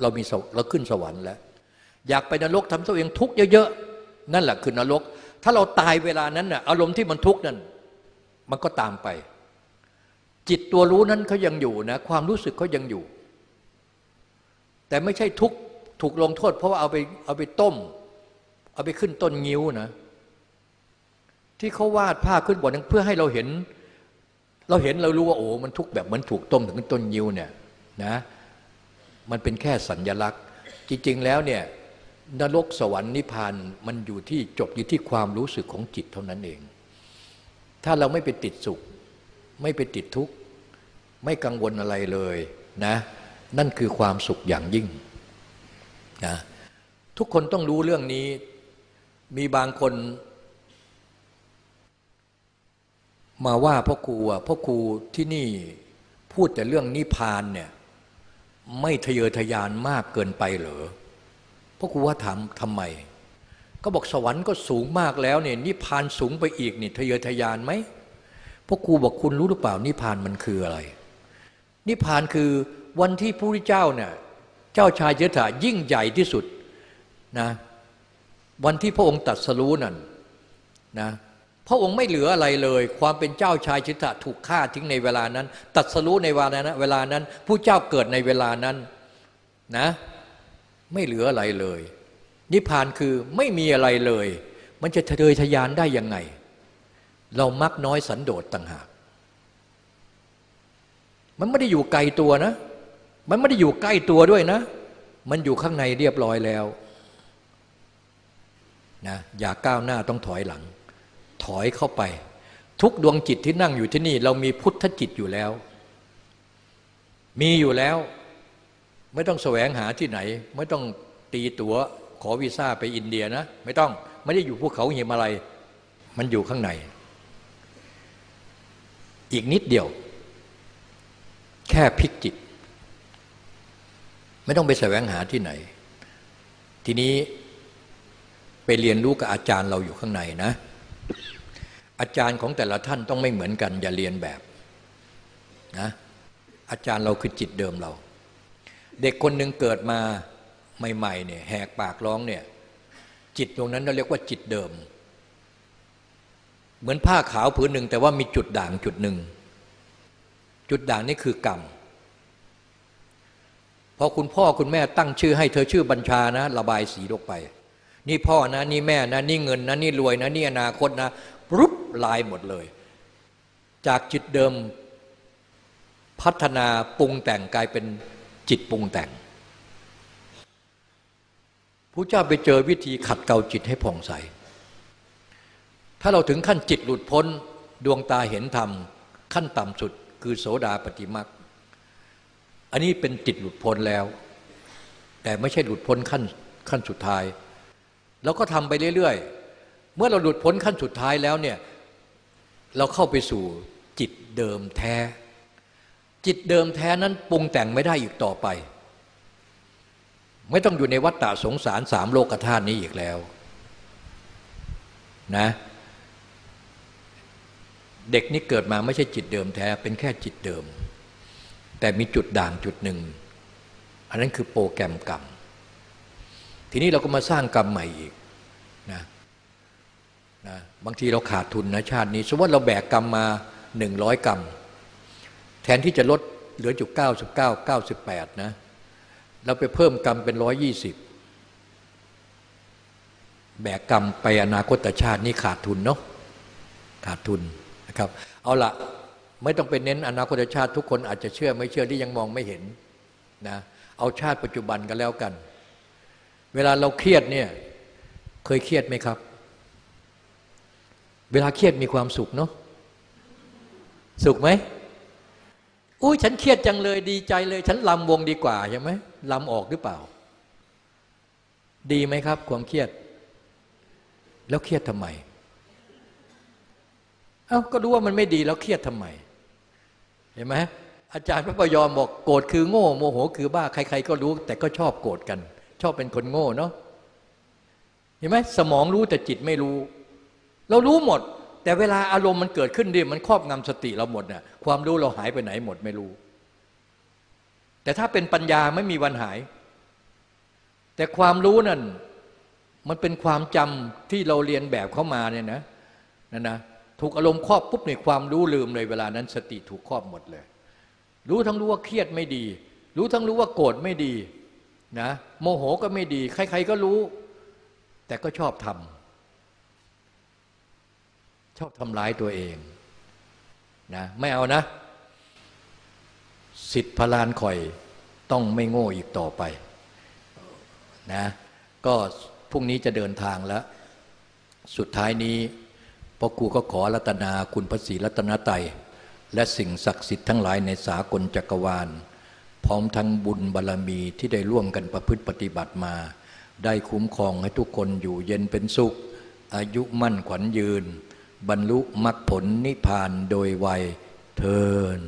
[SPEAKER 2] เรามีเราขึ้นสวรรค์แล้ว อยากไปนรกทำตัวเองทุกข์เยอะๆนั่นแหละคือนรก ถ้าเราตายเวลานั้นน่ะอารมณ์ที่มันทุกข์นั่นมันก็ตามไป จิตตัวรู้นั้นเขายังอยู่นะ ความรู้สึกเขายังอยู่ แต่ไม่ใช่ทุกข์ถูกลงโทษ เพราะว่าเอาไปเอาไปต้ม เอาไปขึ้นต้นงิ้วนะ ที่เขาวาดภาพขึ้นบนนั้นเพื่อให้เราเห็น เราเห็นเรารู้ว่าโอ้มันทุกแบบเหมือนถูกต้มถึงต้นงิ้วเนี่ยนะมันเป็นแค่สัญญลักษณ์ จริง ๆ แล้วเนี่ยนรกสวรรค์นิพพานมันอยู่ที่จบอยู่ที่ความรู้สึกของจิตเท่านั้นเอง ถ้าเราไม่ไปติดสุข ไม่ไปติดทุกข์ ไม่กังวลอะไรเลยนะนั่นคือความสุขอย่างยิ่งนะทุกคนต้องรู้เรื่องนี้มีบางคน มาว่าพ่อครูอะพ่อครูที่นี่พูดแต่เรื่องนิพพานเนี่ยไม่ทะเยอทะยานมากเกินไปเหรอพ่อครูว่าถามทำไม ก็บอกสวรรค์ก็สูงมากแล้วเนี่ยนิพพานสูงไปอีกเนี่ยทะเยอทะยานไหมพ่อครูบอกคุณรู้หรือเปล่านิพพานมันคืออะไร นิพพานคือวันที่พระพุทธเจ้าเนี่ยเจ้าชายเจษฐายิ่งใหญ่ที่สุดนะวันที่พระองค์ตัดสรู้นั่นนะ พระองค์ไม่เหลืออะไรเลย ความเป็นเจ้าชายชิตะถูกฆ่าทิ้งในเวลานั้น ตัดสรู้ในเวลานั้นเวลานั้นผู้เจ้าเกิดในเวลานั้นนะ ไม่เหลืออะไรเลย นิพพานคือไม่มีอะไรเลย มันจะเทยทยานได้ยังไง เรามักน้อยสันโดษต่างหาก มันไม่ได้อยู่ไกลตัวนะ มันไม่ได้อยู่ใกล้ตัวด้วยนะ มันอยู่ข้างในเรียบร้อยแล้วนะอย่าก้าวหน้าต้องถอยหลัง ถอยเข้าไป ทุกดวงจิตที่นั่งอยู่ที่นี่ เรามีพุทธจิตอยู่แล้ว มีอยู่แล้ว ไม่ต้องแสวงหาที่ไหน ไม่ต้องตีตัว๋วขอวีซ่าไปอินเดียนะ ไม่ต้องไม่ได้อยู่ภูเขาหิมาลัยมันอยู่ข้างใน อีกนิดเดียว แค่พิกจิต ไม่ต้องไปแสวงหาที่ไหน ทีนี้ไปเรียนรู้กับอาจารย์เราอยู่ข้างในนะ อาจารย์ของแต่ละท่านต้องไม่เหมือนกัน อย่าเรียนแบบนะอาจารย์เราคือจิตเดิมเรา เด็กคนหนึ่งเกิดมาใหม่ๆเนี่ยแหกปากร้องเนี่ยจิตตรงนั้นเราเรียกว่าจิตเดิม เหมือนผ้าขาวผืนหนึ่งแต่ว่ามีจุดด่างจุดหนึ่ง จุดด่างนี่คือกรรมพอคุณพ่อคุณแม่ตั้งชื่อให้เธอชื่อบัญชานะ ระบายสีลงไป นี่พ่อนะ นี่แม่นะ นี่เงินนะ นี่รวยนะ นี่อนาคตนะรุบ ลายหมดเลย จากจิตเดิมพัฒนาปรุงแต่งกลายเป็นจิตปรุงแต่งพระเจ้าไปเจอวิธีขัดเกลาจิตให้ผ่องใส ถ้าเราถึงขั้นจิตหลุดพ้นดวงตาเห็นธรรม ขั้นต่ำสุดคือโสดาปฏิมักอันนี้เป็นจิตหลุดพ้นแล้ว แต่ไม่ใช่หลุดพ้นขั้นขั้นสุดท้าย แล้วก็ทำไปเรื่อย ๆ เมื่อเราหลุดพ้นขั้นสุดท้ายแล้วเนี่ย เราเข้าไปสู่จิตเดิมแท้ จิตเดิมแท้นั้นปรุงแต่งไม่ได้อีกต่อไป ไม่ต้องอยู่ในวัฏฏะสงสารสามโลกธาตุนี้อีกแล้วนะเด็กนี่เกิดมาไม่ใช่จิตเดิมแท้ เป็นแค่จิตเดิม แต่มีจุดด่างจุดหนึ่ง อันนั้นคือโปรแกรมกรรม ทีนี้เราก็มาสร้างกรรมใหม่อีก นะบางทีเราขาดทุนนะชาตินี้ สมมติเราแบกกรรมมาหนึ่งร้อยกรรม แทนที่จะลดเหลือจุดเก้าสิบเก้าเก้าสิบแปดนะ เราไปเพิ่มกรรมเป็นร้อยยี่สิบแบกกรรมไปอนาคตชาตินี่ขาดทุนเนาะขาดทุนนะครับ เอาละไม่ต้องไปเน้นอนาคตชาติทุกคนอาจจะเชื่อไม่เชื่อที่ยังมองไม่เห็นนะเอาชาติปัจจุบันกันแล้วกัน เวลาเราเครียดเนี่ยเคยเครียดไหมครับ เวลาเครียดมีความสุขเนาะสุขไหมอุ้ยฉันเครียดจังเลยดีใจเลย ฉันลำวงดีกว่าใช่ไหมลำออกหรือเปล่า ดีไหมครับ ความเครียด แล้วเครียดทำไมเอ้าก็รู้ว่ามันไม่ดีแล้วเครียดทำไม เห็นไหมอาจารย์พระพยอมบอกโกรธคือโง่โมโหคือบ้าใคร ๆ ก็รู้ แต่ก็ชอบโกรธกัน ชอบเป็นคนโง่เนาะเห็นไหมสมองรู้แต่จิตไม่รู้ เรารู้หมด แต่เวลาอารมณ์มันเกิดขึ้นดิมันครอบงำสติเราหมดน่ะความรู้เราหายไปไหนหมดไม่รู้ แต่ถ้าเป็นปัญญาไม่มีวันหาย แต่ความรู้นั่นมันเป็นความจำที่เราเรียนแบบเข้ามาเนี่ยนะนั่นนะถูกอารมณ์ครอบปุ๊บในความรู้ลืมเลยเวลานั้นสติถูกครอบหมดเลย รู้ทั้งรู้ว่าเครียดไม่ดี รู้ทั้งรู้ว่าโกรธไม่ดีนะโมโหก็ไม่ดี ใคร ๆก็รู้ แต่ก็ชอบทำ ชอบทำร้ายตัวเองนะไม่เอานะ สิทธิพลานคอยต้องไม่โง่อีกต่อไปนะก็พรุ่งนี้จะเดินทางแล้ว สุดท้ายนี้พ่อครูก็ขอรัตนาคุณพระศรีรัตนไตยและสิ่งศักดิ์สิทธิ์ทั้งหลายในสากลจักรวาล พร้อมทั้งบุญบารรมีที่ได้ร่วมกันประพฤติปฏิบัติมา ได้คุ้มครองให้ทุกคนอยู่เย็นเป็นสุข อายุมั่นขวัญยืน บรรลุมรรคผลนิพพานโดยไวยเทิน